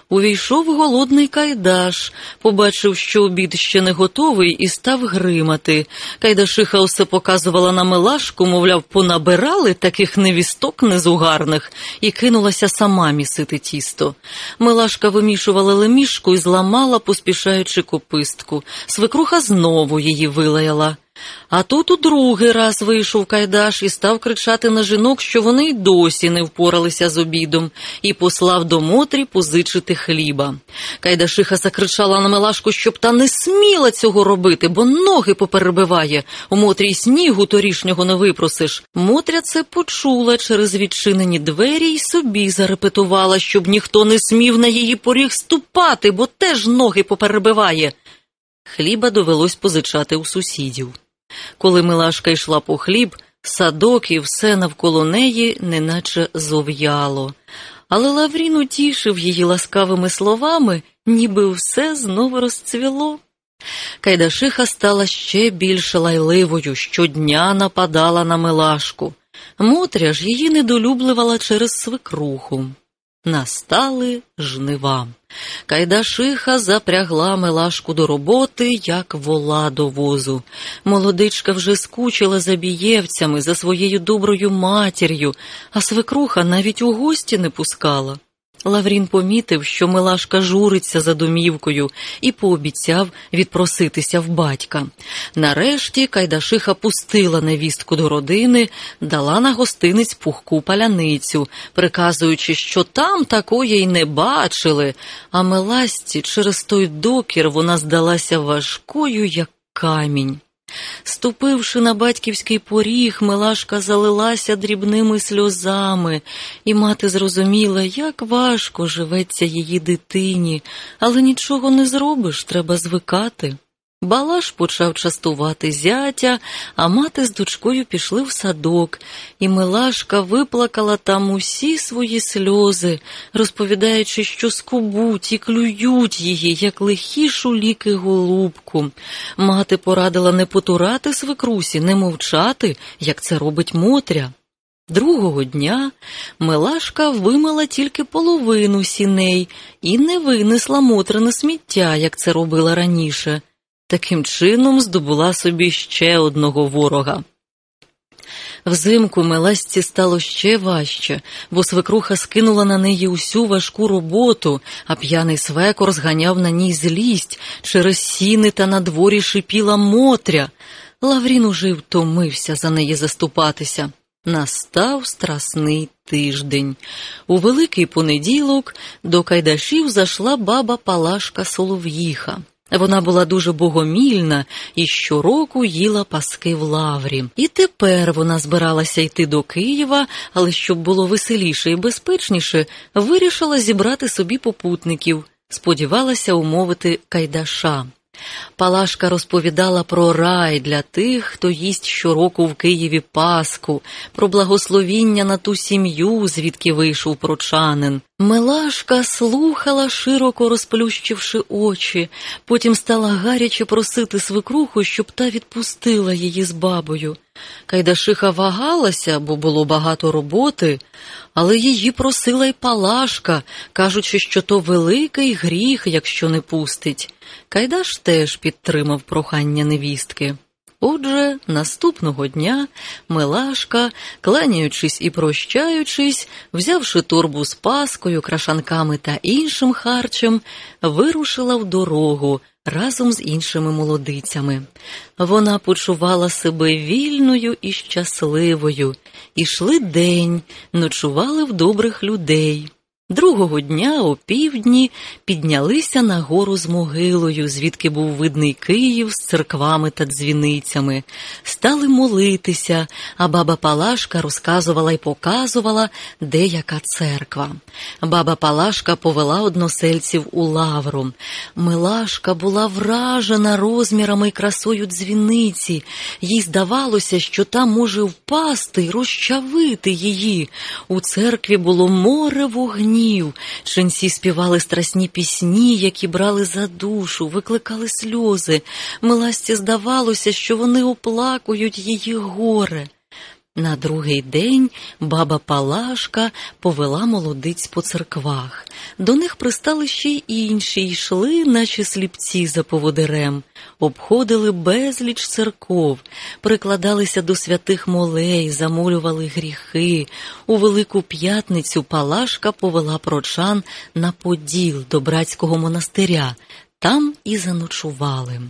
Увійшов голодний Кайдаш, побачив, що обід ще не готовий, і став гримати. Кайдашиха усе показувала на милашку, мовляв, понабирали таких невісток незугарних, і кинулася сама місити тісто. Милашка вимішувала лемішку і зламала, поспішаючи копистку. Свекруха знову її вилаяла. А тут у другий раз вийшов Кайдаш і став кричати на жінок, що вони й досі не впоралися з обідом, і послав до Мотрі позичити хліба. Кайдашиха закричала на Милашку, щоб та не сміла цього робити, бо ноги поперебиває. У Мотрі й снігу торішнього не випросиш. Мотря це почула через відчинені двері і собі зарепетувала, щоб ніхто не смів на її поріг ступати, бо теж ноги поперебиває. Хліба довелось позичати у сусідів. Коли Милашка йшла по хліб, Садок і все навколо неї неначе зов'яло. Але Лаврін утішив її ласкавими словами, ніби все знову розцвіло. Кайдашиха стала ще більш лайливою, щодня нападала на Милашку. Мотря ж її недолюблювала через свекруху. Настали жнива. Кайдашиха запрягла Милашку до роботи, як вола до возу. Молодичка вже скучила за бієвцями, за своєю доброю матір'ю, а свекруха навіть у гості не пускала. Лаврін помітив, що Милашка журиться за домівкою і пообіцяв відпроситися в батька. Нарешті Кайдашиха пустила невістку до родини, дала на гостинець пухку паляницю, приказуючи, що там такої й не бачили, а Миласті через той докір вона здалася важкою, як камінь. Ступивши на батьківський поріг, Милашка залилася дрібними сльозами, і мати зрозуміла, як важко живеться її дитині, але нічого не зробиш, треба звикати. Балаш почав частувати зятя, а мати з дочкою пішли в садок, і Милашка виплакала там усі свої сльози, розповідаючи, що скубуть і клюють її, як лихішу ліки голубку. Мати порадила не потурати свекрусі, не мовчати, як це робить Мотря. Другого дня Милашка вимила тільки половину сіней і не винесла Мотрине сміття, як це робила раніше. Таким чином здобула собі ще одного ворога. Взимку Меласці стало ще важче, бо свекруха скинула на неї усю важку роботу, а п'яний свекор зганяв на ній злість, через сіни та на дворі шипіла Мотря. Лаврін уже втомився за неї заступатися. Настав страсний тиждень. У великий понеділок до Кайдашів зайшла баба Палашка Солов'їха. Вона була дуже богомільна і щороку їла паски в лаврі. І тепер вона збиралася йти до Києва, але щоб було веселіше і безпечніше, вирішила зібрати собі попутників, сподівалася умовити Кайдаша. Палашка розповідала про рай для тих, хто їсть щороку в Києві Пасху, про благословіння на ту сім'ю, звідки вийшов прочанин. Милашка слухала, широко розплющивши очі, потім стала гаряче просити свекруху, щоб та відпустила її з бабою. Кайдашиха вагалася, бо було багато роботи, але її просила й Палашка, кажучи, що то великий гріх, якщо не пустить. Кайдаш теж підтримав прохання невістки. Отже, наступного дня Милашка, кланяючись і прощаючись, взявши торбу з паскою, крашанками та іншим харчем, вирушила в дорогу разом з іншими молодицями. Вона почувала себе вільною і щасливою, ішли день, ночували в добрих людей. Другого дня о півдні піднялися на гору з могилою, звідки був видний Київ з церквами та дзвіницями, стали молитися, а баба Палашка розказувала й показувала, де яка церква. Баба Палашка повела односельців у лавру. Милашка була вражена розмірами й красою дзвіниці. Їй здавалося, що там може впасти розчавити її. У церкві було море вогнів днів. Ченці співали страсні пісні, які брали за душу, викликали сльози. Миласті здавалося, що вони оплакують її горе. На другий день баба Палашка повела молодиць по церквах. До них пристали ще й інші, йшли, наче сліпці за поводирем, обходили безліч церков, прикладалися до святих молей, замолювали гріхи. У Велику П'ятницю Палашка повела прочан на Поділ до братського монастиря. Там і заночували.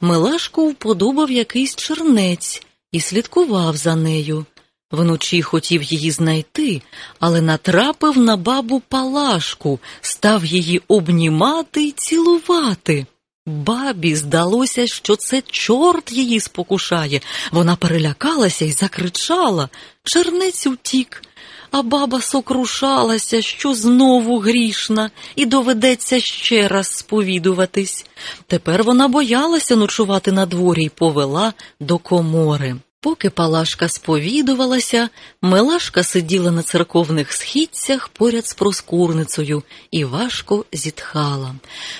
Милашку вподобав якийсь чернець і слідкував за нею. Вночі хотів її знайти, але натрапив на бабу Палашку, став її обнімати й цілувати. Бабі здалося, що це чорт її спокушає. Вона перелякалася і закричала. Чернець утік, а баба сокрушалася, що знову грішна, і доведеться ще раз сповідуватись. Тепер вона боялася ночувати на дворі й повела до комори. Поки Палашка сповідувалася, Мелашка сиділа на церковних східцях поряд з проскурницею і важко зітхала.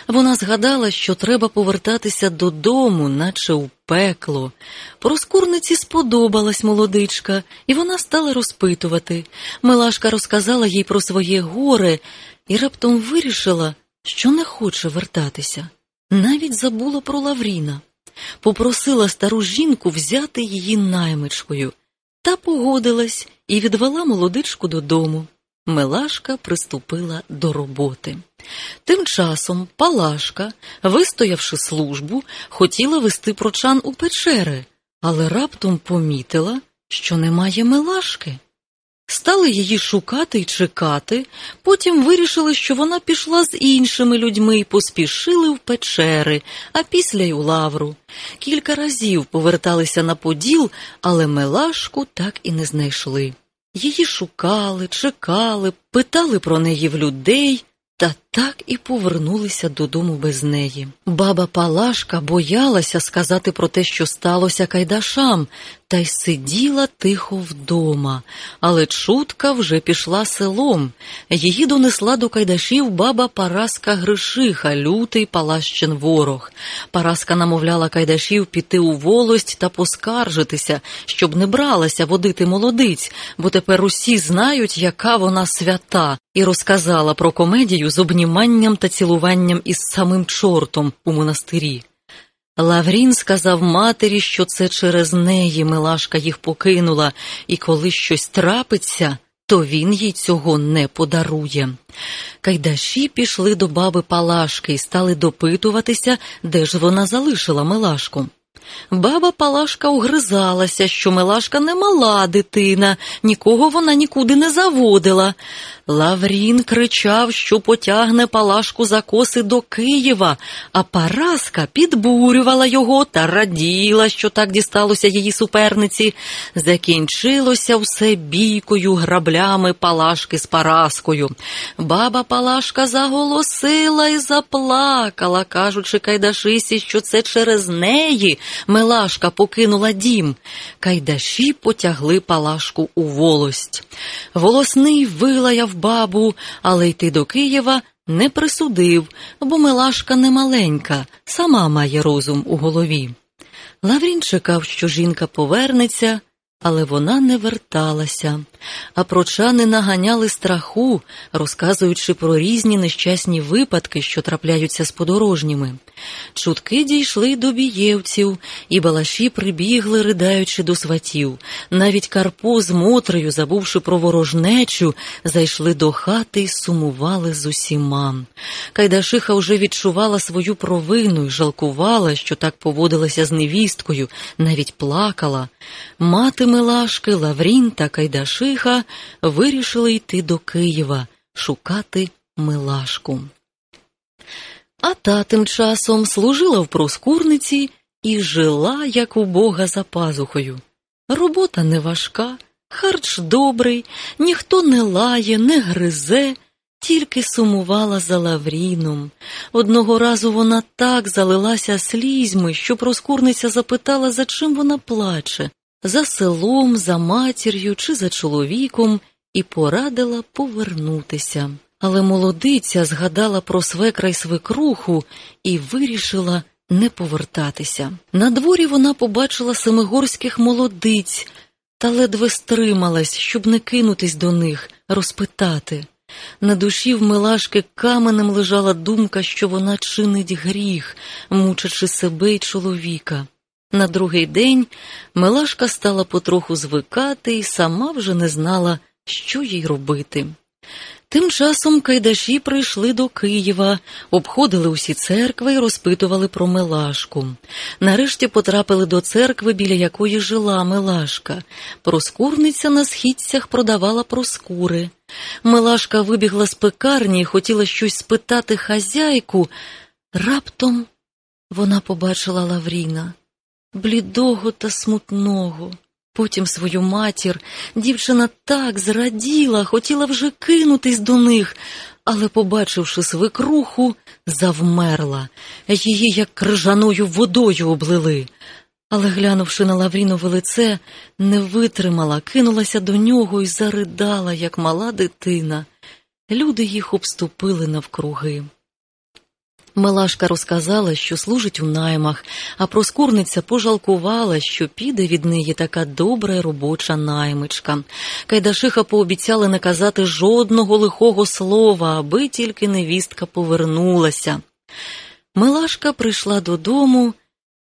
Вона згадала, що треба повертатися додому, наче у пекло. Проскурниці сподобалась молодичка, і вона стала розпитувати. Мелашка розказала їй про своє горе і раптом вирішила, що не хоче вертатися. Навіть забула про Лавріна попросила стару жінку взяти її наймичкою, та погодилась і відвела молодичку додому. Мелашка приступила до роботи. Тим часом Палашка, вистоявши службу, хотіла вести прочан у печери, але раптом помітила, що немає Мелашки. Стали її шукати й чекати, потім вирішили, що вона пішла з іншими людьми і поспішили в печери, а після й у лавру. Кілька разів поверталися на поділ, але Мелашку так і не знайшли. Її шукали, чекали, питали про неї в людей, та так і повернулися додому без неї. Баба Палашка боялася сказати про те, що сталося Кайдашам, та й сиділа тихо вдома, але чутка вже пішла селом. Її донесла до Кайдашів баба Параска Гришиха, лютий Палащин ворог. Параска намовляла Кайдашів піти у волость та поскаржитися, щоб не бралася водити молодиць, бо тепер усі знають, яка вона свята, і розказала про комедію з обніманням та цілуванням із самим чортом у монастирі. Лаврін сказав матері, що це через неї Милашка їх покинула, і коли щось трапиться, то він їй цього не подарує. Кайдаші пішли до баби Палашки і стали допитуватися, де ж вона залишила Милашку. Баба Палашка угризалася, що Милашка не мала дитина, нікого вона нікуди не заводила. Лаврін кричав, що потягне Палашку за коси до Києва, а Параска підбурювала його та раділа, що так дісталося її суперниці. Закінчилося все бійкою, граблями Палашки з Параскою. Баба Палашка заголосила і заплакала, кажучи Кайдашисі, що це через неї Милашка покинула дім. Кайдаші потягли Палашку у волость. Волосний вилаяв бабу, але йти до Києва не присудив, бо Милашка не маленька, сама має розум у голові. Лаврін чекав, що жінка повернеться, але вона не верталася, а прочани наганяли страху, розказуючи про різні нещасні випадки, що трапляються з подорожніми. Чутки дійшли до бієвців, і балаші прибігли, riдаючи до сватів. Навіть Карпо з Мотрею, забувши про ворожнечу, зайшли до хати й сумували з усіма. Кайдашиха вже відчувала свою провину й жалкувала, що так поводилася з невісткою, навіть плакала. Мати Милашки, Лаврін та Кайдашиха вирішили йти до Києва, шукати Милашку. А та тим часом служила в проскурниці і жила, як у Бога за пазухою. Робота не важка, харч добрий, ніхто не лає, не гризе, тільки сумувала за Лавріном. Одного разу вона так залилася слізьми, що проскурниця запитала, за чим вона плаче за селом, за матір'ю чи за чоловіком, і порадила повернутися. Але молодиця згадала про свекра й свекруху і вирішила не повертатися. На дворі вона побачила семигорських молодиць та ледве стрималась, щоб не кинутись до них, розпитати. На душі в Милашки каменем лежала думка, що вона чинить гріх, мучачи себе й чоловіка. На другий день Милашка стала потроху звикати і сама вже не знала, що їй робити. Тим часом кайдаші прийшли до Києва, обходили усі церкви і розпитували про Милашку. Нарешті потрапили до церкви, біля якої жила Милашка. Проскурниця на східцях продавала проскури. Милашка вибігла з пекарні і хотіла щось спитати хазяйку. Раптом вона побачила Лавріна, блідого та смутного. Потім свою матір дівчина так зраділа, хотіла вже кинутись до них, але, побачивши свекруху, завмерла, її як крижаною водою облили. але, глянувши на Лаврінове лице, не витримала, кинулася до нього і заридала, як мала дитина. Люди їх обступили навкруги. Милашка розказала, що служить у наймах, а проскурниця пожалкувала, що піде від неї така добра робоча наймичка. Кайдашиха пообіцяли не казати жодного лихого слова, аби тільки невістка повернулася. Милашка прийшла додому,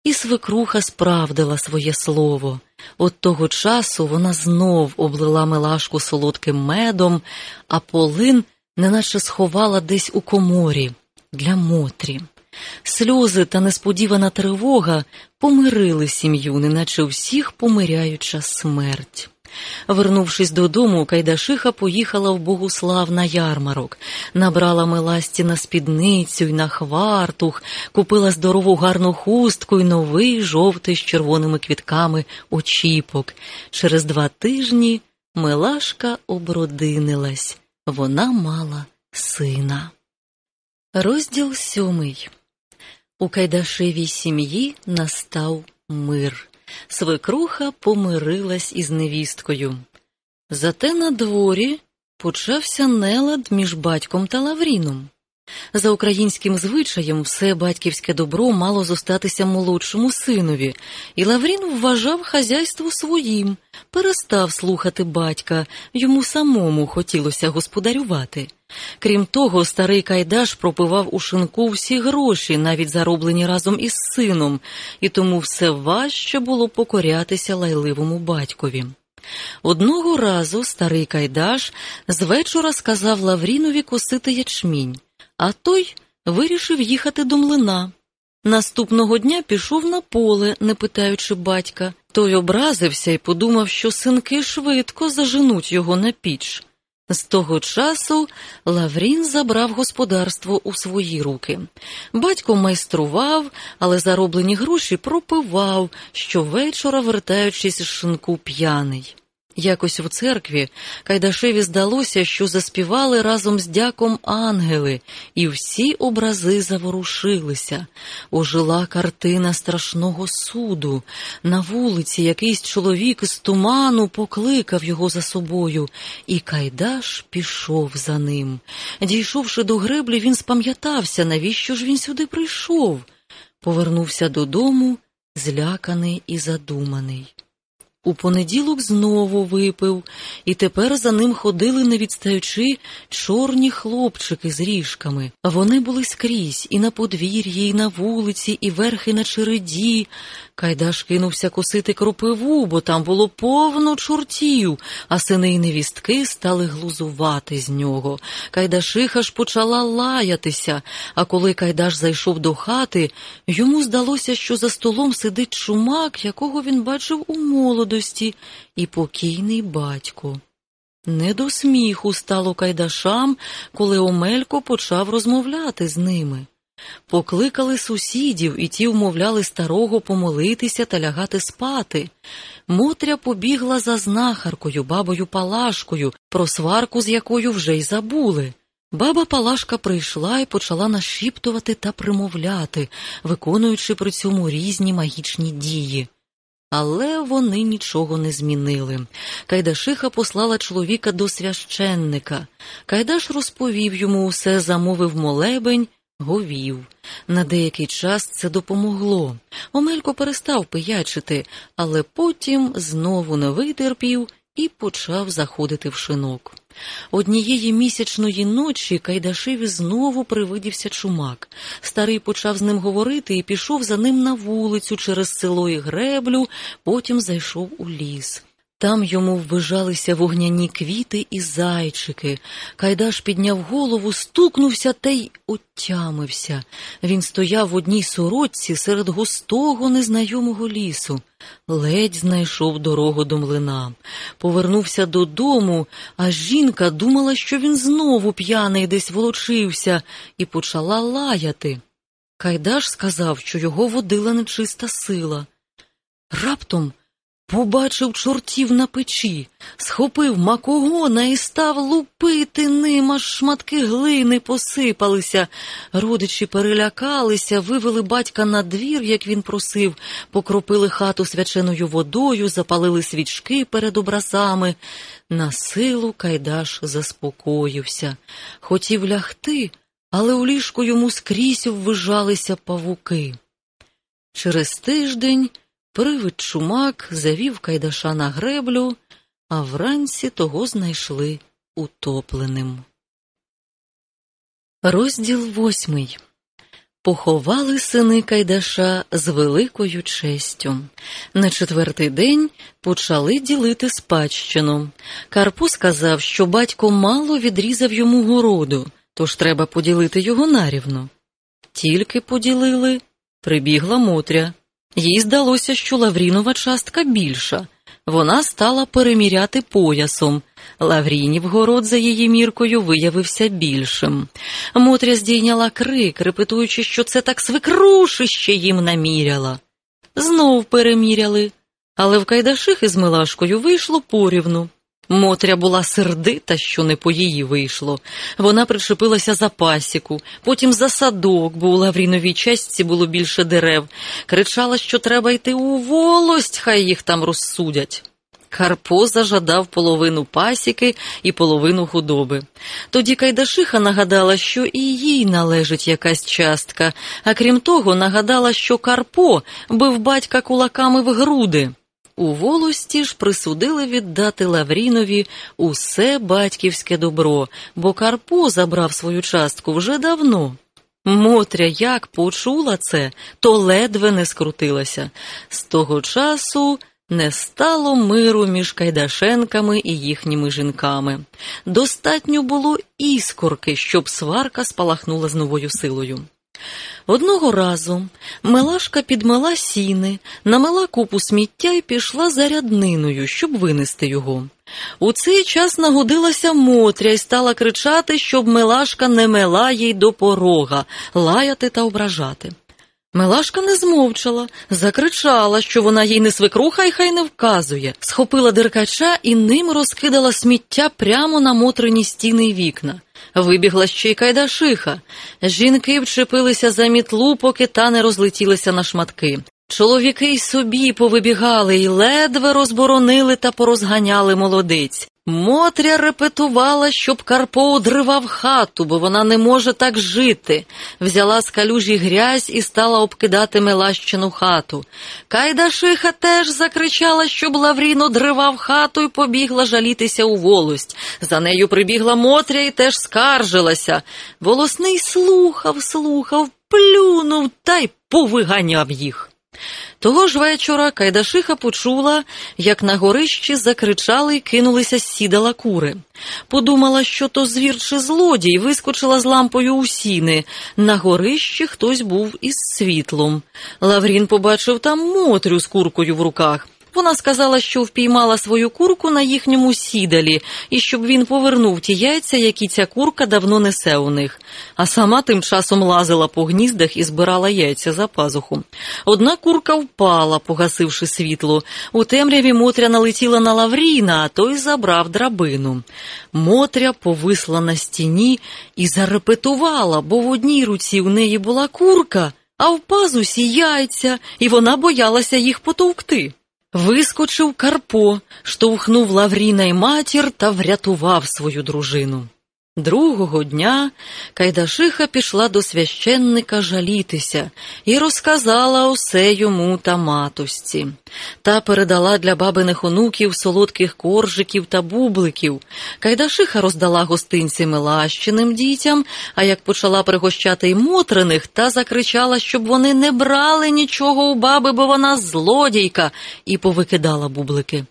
і свекруха справдила своє слово. От того часу вона знов облила Милашку солодким медом, а полин неначе сховала десь у коморі для Мотрі. Сльози та несподівана тривога помирили сім'ю, неначе всіх помиряюча смерть. Вернувшись додому, Кайдашиха поїхала в Богуслав на ярмарок, набрала миласті на спідницю й на хвартух, купила здорову гарну хустку й новий жовтий з червоними квітками очіпок. Через два тижні Милашка обродинилась. Вона мала сина. Розділ сьомий. У Кайдашевій сім'ї настав мир. Свекруха помирилась із невісткою. Зате на дворі почався нелад між батьком та Лавріном. За українським звичаєм все батьківське добро мало зостатися молодшому синові, і Лаврін вважав хазяйство своїм, перестав слухати батька, йому самому хотілося господарювати. Крім того, старий Кайдаш пропивав у шинку всі гроші, навіть зароблені разом із сином, і тому все важче було покорятися лайливому батькові. Одного разу старий Кайдаш з вечора сказав Лаврінові косити ячмінь а той вирішив їхати до млина. Наступного дня пішов на поле, не питаючи батька. Той образився і подумав, що синки швидко заженуть його на піч. З того часу Лаврін забрав господарство у свої руки. Батько майстрував, але зароблені гроші пропивав, щовечора вертаючись з шинку п'яний. Якось у церкві Кайдашеві здалося, що заспівали разом з дяком ангели, і всі образи заворушилися. Ожила картина страшного суду. На вулиці якийсь чоловік з туману покликав його за собою, і Кайдаш пішов за ним. Дійшовши до греблі, він спам'ятався, навіщо ж він сюди прийшов. Повернувся додому, зляканий і задуманий. У понеділок знову випив, і тепер за ним ходили, не відстаючи, чорні хлопчики з ріжками. Вони були скрізь і на подвір'ї, і на вулиці, і верхи на череді. Кайдаш кинувся косити кропиву, бо там було повно чортів, а сини й невістки стали глузувати з нього. Кайдашиха ж почала лаятися, а коли Кайдаш зайшов до хати, йому здалося, що за столом сидить чумак, якого він бачив у молодості, і покійний батько. Не до сміху стало Кайдашам, коли Омелько почав розмовляти з ними. Покликали сусідів, і ті вмовляли старого помолитися та лягати спати. Мотря побігла за знахаркою, бабою Палашкою, про сварку, з якою вже й забули. Баба Палашка прийшла і почала нашіптувати та примовляти, виконуючи при цьому різні магічні дії. Але вони нічого не змінили. Кайдашиха послала чоловіка до священника. Кайдаш розповів йому усе, замовив молебень Говів. На деякий час це допомогло. Омелько перестав пиячити, але потім знову не витерпів і почав заходити в шинок. Однієї місячної ночі Кайдашеві знову привидівся чумак. Старий почав з ним говорити і пішов за ним на вулицю через село і греблю, потім зайшов у ліс. Там йому вбижалися вогняні квіти і зайчики. Кайдаш підняв голову, стукнувся та й отямився. Він стояв в одній сорочці серед густого незнайомого лісу. Ледь знайшов дорогу до млина. Повернувся додому, а жінка думала, що він знову п'яний десь волочився, і почала лаяти. Кайдаш сказав, що його водила нечиста сила. Раптом побачив чортів на печі, схопив макогона і став лупити ним, аж шматки глини посипалися. Родичі перелякалися, вивели батька на двір, як він просив, покропили хату свяченою водою, запалили свічки перед образами. На силу Кайдаш заспокоївся. Хотів лягти, але у ліжку йому скрізь ввижалися павуки. Через тиждень привид чумак завів Кайдаша на греблю, а вранці того знайшли утопленим. Розділ восьмий Поховали сини Кайдаша з великою честю. На четвертий день почали ділити спадщину. Карпо сказав, що батько мало відрізав йому городу, тож треба поділити його нарівно. Тільки поділили, прибігла Мотря. Їй здалося, що Лаврінова частка більша. Вона стала переміряти поясом. Лаврінів город за її міркою виявився більшим. Мотря здійняла крик, репетуючи, що це так свекрушище їм наміряла. Знов переміряли, але в Кайдашихи з Милашкою вийшло порівну. Мотря була сердита, що не по її вийшло. Вона причепилася за пасіку, потім за садок, бо у Лавріновій частці було більше дерев. Кричала, що треба йти у волость, хай їх там розсудять. Карпо зажадав половину пасіки і половину худоби. Тоді Кайдашиха нагадала, що і їй належить якась частка, а крім того, нагадала, що Карпо бив батька кулаками в груди. У волості ж присудили віддати Лаврінові усе батьківське добро, бо Карпо забрав свою частку вже давно. Мотря як почула це, то ледве не скрутилася. З того часу не стало миру між Кайдашенками і їхніми жінками. Достатньо було іскорки, щоб сварка спалахнула з новою силою. Одного разу Мелашка підмела сіни, намела купу сміття і пішла за рядниною, щоб винести його. У цей час нагодилася Мотря і стала кричати, щоб Мелашка не мела їй до порога, лаяти та ображати. Мелашка не змовчала, закричала, що вона їй не свекруха й хай не вказує, схопила деркача і ним розкидала сміття прямо на мотрині стіни й вікна. Вибігла ще й кайдашиха. Жінки вчепилися за мітлу, поки та не розлетілися на шматки. Чоловіки й собі повибігали й ледве розборонили та порозганяли молодиць. Мотря репетувала, щоб Карпо одривав хату, бо вона не може так жити. Взяла з калюжі грязь і стала обкидати Мелащину хату. Кайдашиха теж закричала, щоб Лаврін одривав хату і побігла жалітися у волость. За нею прибігла Мотря і теж скаржилася. Волосний слухав, слухав, плюнув та й повиганяв їх. Того ж вечора Кайдашиха почула, як на горищі закричали й кинулися сідала кури. Подумала, що то звір чи злодій, вискочила з лампою у сіни. На горищі хтось був із світлом. Лаврін побачив там Мотрю з куркою в руках. Вона сказала, що впіймала свою курку на їхньому сідалі, і щоб він повернув ті яйця, які ця курка давно несе у них. А сама тим часом лазила по гніздах і збирала яйця за пазуху. Одна курка впала, погасивши світло. У темряві Мотря налетіла на Лавріна, а той забрав драбину. Мотря повисла на стіні і зарепетувала, бо в одній руці в неї була курка, а в пазусі яйця, і вона боялася їх потовкти. Вискочив Карпо, штовхнув Лавріна й матір та врятував свою дружину. Другого дня Кайдашиха пішла до священника жалітися і розказала усе йому та матусці. Та передала для бабиних онуків солодких коржиків та бубликів. Кайдашиха роздала гостинці милащиним дітям, а як почала пригощати й мотриних, та закричала, щоб вони не брали нічого у баби, бо вона злодійка, і повикидала бублики.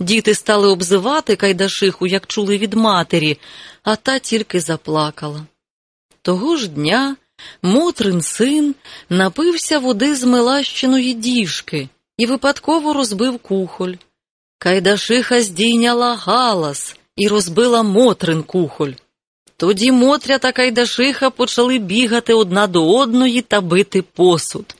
Діти стали обзивати Кайдашиху, як чули від матері, а та тільки заплакала. Того ж дня Мотрин син напився води з милащиної діжки і випадково розбив кухоль. Кайдашиха здійняла галас і розбила Мотрин кухоль. Тоді Мотря та Кайдашиха почали бігати одна до одної та бити посуд.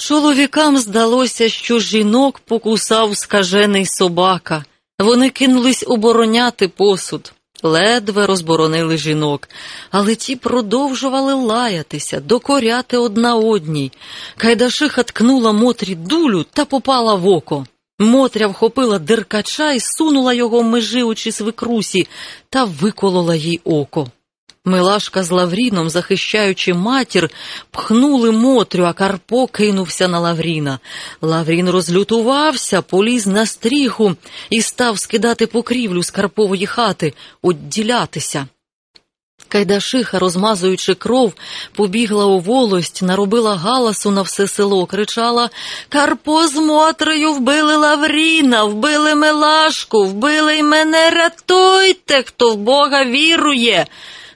Чоловікам здалося, що жінок покусав скажений собака. Вони кинулись обороняти посуд, ледве розборонили жінок, але ті продовжували лаятися, докоряти одна одній. Кайдашиха ткнула Мотрі дулю та попала в око. Мотря вхопила диркача і сунула його межи очі свекрусі та виколола їй око. Милашка з Лавріном, захищаючи матір, пхнули Мотрю, а Карпо кинувся на Лавріна. Лаврін розлютувався, поліз на стріху і став скидати покрівлю з Карпової хати, одділятися. Кайдашиха, розмазуючи кров, побігла у волость, наробила галасу на все село, кричала Карпо з Мотрею вбили Лавріна, вбили Милашку, вбили й мене, рятуйте, хто в Бога вірує.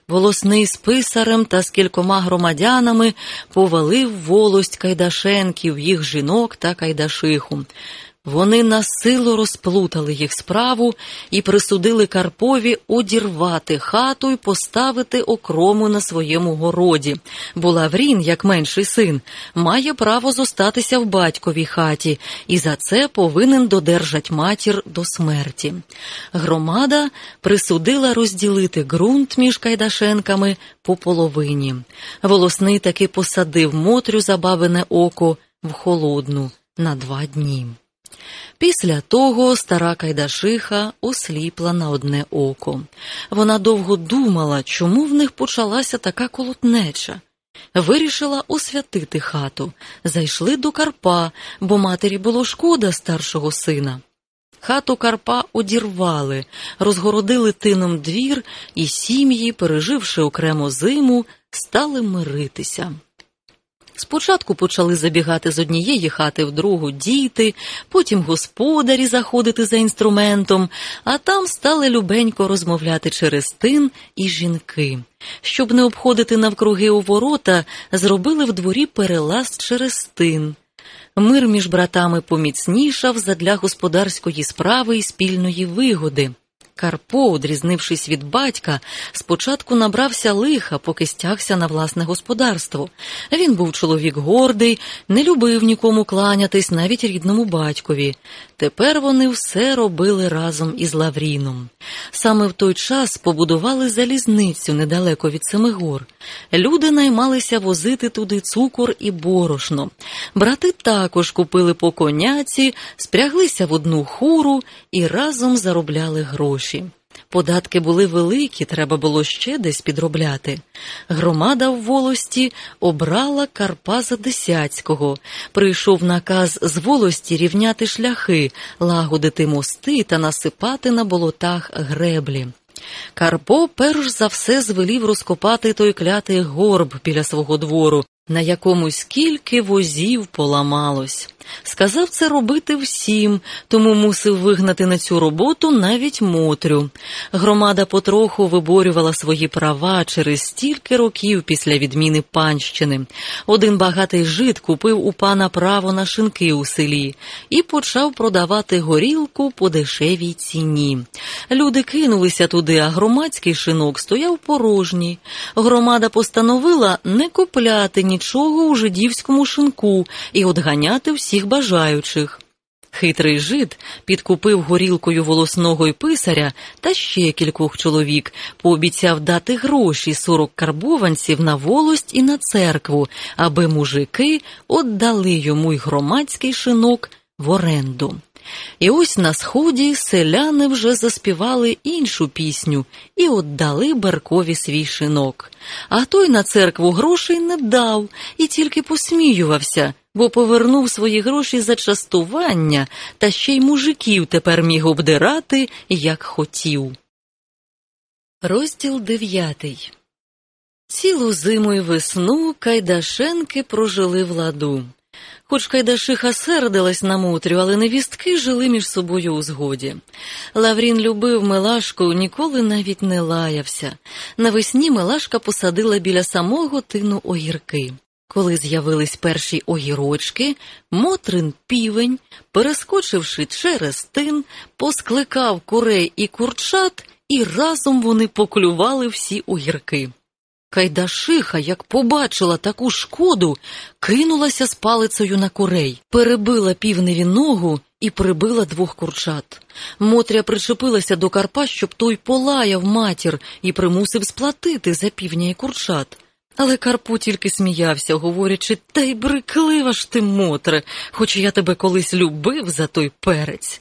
Волосний з писарем та з кількома громадянами повалив волость Кайдашенків, їх жінок та Кайдашиху. Вони на силу розплутали їх справу і присудили Карпові одірвати хату і поставити окрому на своєму городі, бо Лаврін, як менший син, має право зостатися в батьковій хаті і за це повинен додержать матір до смерті. Громада присудила розділити ґрунт між Кайдашенками по половині. Волосний таки посадив Мотрю забавене око в холодну на два дні. Після того стара Кайдашиха осліпла на одне око. Вона довго думала, чому в них почалася така колотнеча. Вирішила освятити хату, зайшли до Карпа, бо матері було шкода старшого сина. Хату Карпа одірвали, розгородили тином двір, і сім'ї, переживши окремо зиму, стали миритися. Спочатку почали забігати з однієї хати в другу діти, потім господарі заходити за інструментом, а там стали любенько розмовляти через тин і жінки. Щоб не обходити навкруги у ворота, зробили в дворі перелаз через тин. Мир між братами поміцнішав задля господарської справи і спільної вигоди. Карпо, одрізнившись від батька, спочатку набрався лиха, поки стягся на власне господарство. Він був чоловік гордий, не любив нікому кланятись, навіть рідному батькові. Тепер вони все робили разом із Лавріном. Саме в той час побудували залізницю недалеко від Семигор. Люди наймалися возити туди цукор і борошно. Брати також купили по коняці, спряглися в одну хуру і разом заробляли гроші. Податки були великі, треба було ще десь підробляти. Громада в волості обрала Карпаза Десяцького. Прийшов наказ з волості рівняти шляхи, лагодити мости та насипати на болотах греблі. Карпо перш за все звелів розкопати той клятий горб біля свого двору, на якому скільки возів поламалось. Сказав це робити всім, тому мусив вигнати на цю роботу навіть Мотрю. Громада потроху виборювала свої права через стільки років після відміни панщини. Один багатий жид купив у пана право на шинки у селі і почав продавати горілку по дешевій ціні. Люди кинулися туди, а громадський шинок стояв порожній. Громада постановила не купляти нічого у жидівському шинку і одганяти всіх бажаючих. Хитрий жид підкупив горілкою волосного й писаря та ще кількох чоловік, пообіцяв дати гроші сорок карбованців на волость і на церкву, аби мужики отдали йому й громадський шинок в оренду. І ось на сході селяни вже заспівали іншу пісню і отдали Беркові свій шинок. А той на церкву грошей не дав і тільки посміювався, бо повернув свої гроші за частування та ще й мужиків тепер міг обдирати, як хотів. Розділ дев'ятий Цілу зиму й весну Кайдашенки прожили в ладу. Хоч Кайдашиха сердилась на Мотрю, але невістки жили між собою у згоді. Лаврін любив Милашку, ніколи навіть не лаявся. Навесні Милашка посадила біля самого тину огірки. Коли з'явились перші огірочки, Мотрин півень, перескочивши через тин, поскликав курей і курчат, і разом вони поклювали всі огірки. Кайдашиха, як побачила таку шкоду, кинулася з палицею на курей, перебила півневі ногу і прибила двох курчат. Мотря причепилася до Карпа, щоб той полаяв матір і примусив сплатити за півня і курчат. Але Карпо тільки сміявся, говорячи, та й бриклива ж ти, Мотре, хоч я тебе колись любив за той перець.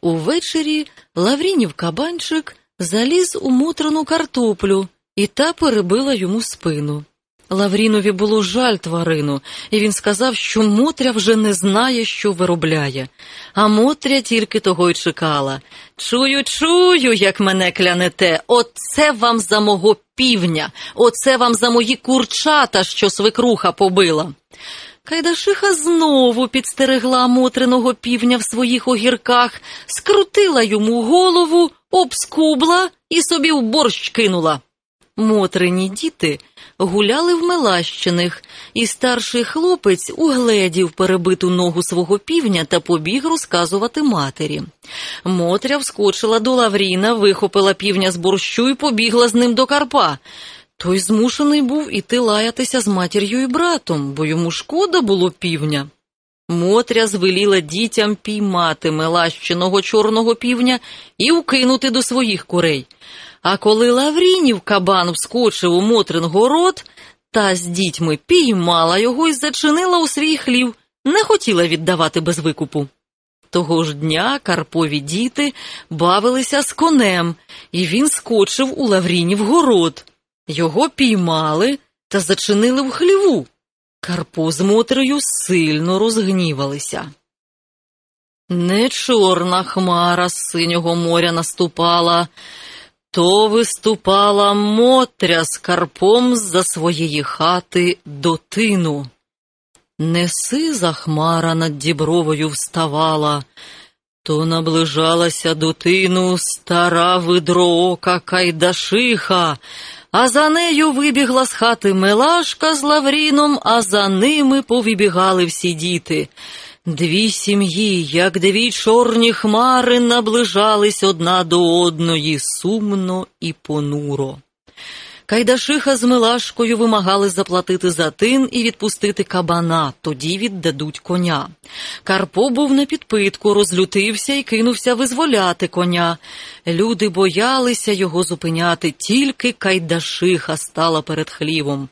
Увечері Лаврінів кабанчик заліз у Мотрену картоплю, і та перебила йому спину. Лаврінові було жаль тварину, і він сказав, що Мотря вже не знає, що виробляє. А Мотря тільки того й чекала. Чую, чую, як мене клянете. Оце вам за мого півня, оце вам за мої курчата, що свекруха побила. Кайдашиха знову підстерегла Мотриного півня в своїх огірках, скрутила йому голову, обскубла і собі в борщ кинула. Мотрині діти гуляли в Мелащиних, і старший хлопець угледів перебиту ногу свого півня та побіг розказувати матері. Мотря вскочила до Лавріна, вихопила півня з борщу і побігла з ним до Карпа. Той змушений був іти лаятися з матір'ю і братом, бо йому шкода було півня. Мотря звеліла дітям піймати мелащеного чорного півня і укинути до своїх курей. А коли Лаврінів кабан вскочив у Мотрин город, та з дітьми піймала його і зачинила у свій хлів, не хотіла віддавати без викупу. Того ж дня Карпові діти бавилися з конем, і він скочив у Лаврінів город. Його піймали та зачинили в хліву. Карпо з Мотрею сильно розгнівалися. Не чорна хмара з синього моря наступала, то виступала Мотря з Карпом за своєї хати до тину. Не сиза хмара над дібровою вставала, то наближалася до тину стара видроока Кайдашиха, а за нею вибігла з хати Мелашка з Лавріном, а за ними повибігали всі діти. Дві сім'ї, як дві чорні хмари, наближались одна до одної сумно і понуро. Кайдашиха з Милашкою вимагали заплатити за тин і відпустити кабана, тоді віддадуть коня. Карпо був на підпитку, розлютився і кинувся визволяти коня. Люди боялися його зупиняти, тільки Кайдашиха стала перед хлівом.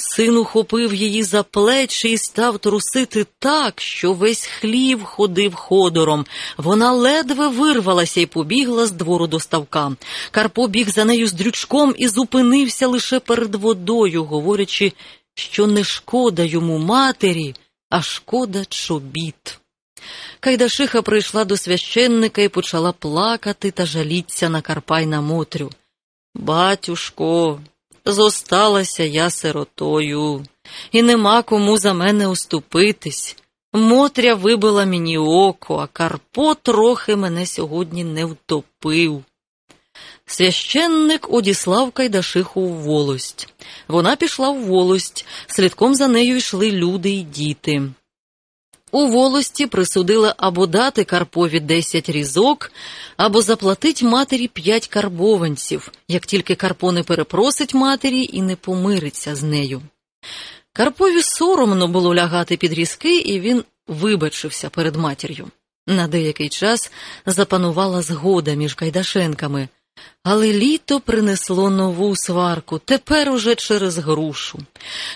Син ухопив її за плечі і став трусити так, що весь хлів ходив ходором. Вона ледве вирвалася і побігла з двору до ставка. Карпо біг за нею з дрючком і зупинився лише перед водою, говорячи, що не шкода йому матері, а шкода чобіт. Кайдашиха прийшла до священника і почала плакати та жаліться на Карпа й на Мотрю. Батюшко, зосталася я сиротою, і нема кому за мене уступитись. Мотря вибила мені око, а Карпо трохи мене сьогодні не втопив. Священник одіслав Кайдашиху в волость. Вона пішла в волость, слідком за нею йшли люди й діти. У волості присудили або дати Карпові десять різок, або заплатить матері п'ять карбованців, як тільки Карпо не перепросить матері і не помириться з нею. Карпові соромно було лягати під різки, і він вибачився перед матір'ю. На деякий час запанувала згода між Кайдашенками, але літо принесло нову сварку, тепер уже через грушу.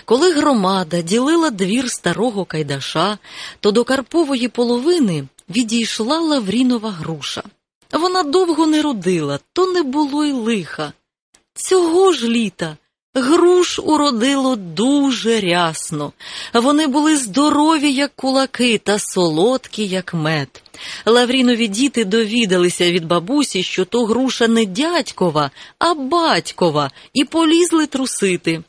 Коли громада ділила двір старого Кайдаша, то до Карпової половини відійшла Лаврінова груша. Вона довго не родила, то не було й лиха. Цього ж літа груш уродило дуже рясно. Вони були здорові, як кулаки, та солодкі, як мед. Лаврінові діти довідалися від бабусі, що то груша не дядькова, а батькова, і полізли трусити.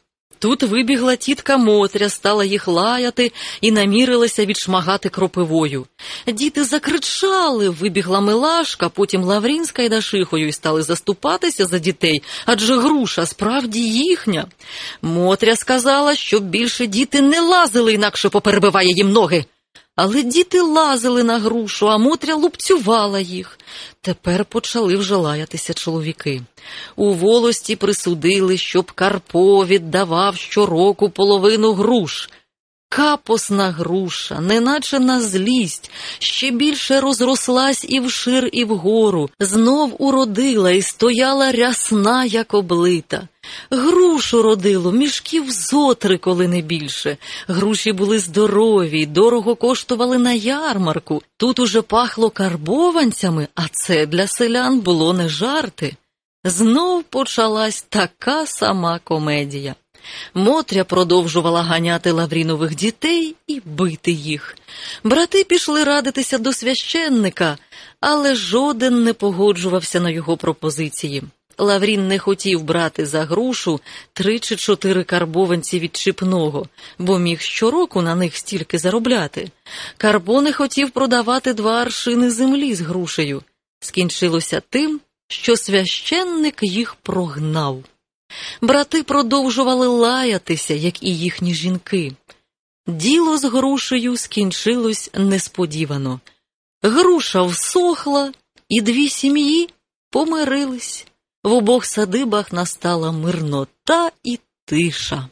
Тут вибігла тітка Мотря, стала їх лаяти і намірилася відшмагати кропивою. Діти закричали, вибігла Милашка, потім Лаврінська з Кайдашихою і стали заступатися за дітей, адже груша справді їхня. Мотря сказала, щоб більше діти не лазили, інакше поперебиває їм ноги. Але діти лазили на грушу, а Мотря лупцювала їх. Тепер почали вже лаятися чоловіки. У волості присудили, щоб Карпо віддавав щороку половину груш. Капосна груша, неначе на злість, ще більше розрослась і вшир, і вгору, знов уродила і стояла рясна, як облита. Грушу родило, мішків зотри, коли не більше. Груші були здорові, дорого коштували на ярмарку. Тут уже пахло карбованцями, а це для селян було не жарти. Знов почалась така сама комедія. Мотря продовжувала ганяти Лаврінових дітей і бити їх. Брати пішли радитися до священника, але жоден не погоджувався на його пропозиції. Лаврін не хотів брати за грушу три чи чотири карбованці від чіпного, бо міг щороку на них стільки заробляти. Карбо не хотів продавати два аршини землі з грушею. Скінчилося тим, що священник їх прогнав. Брати продовжували лаятися, як і їхні жінки. Діло з грушею скінчилось несподівано. Груша всохла, і дві сім'ї помирились. В обох садибах настала мирнота і тиша.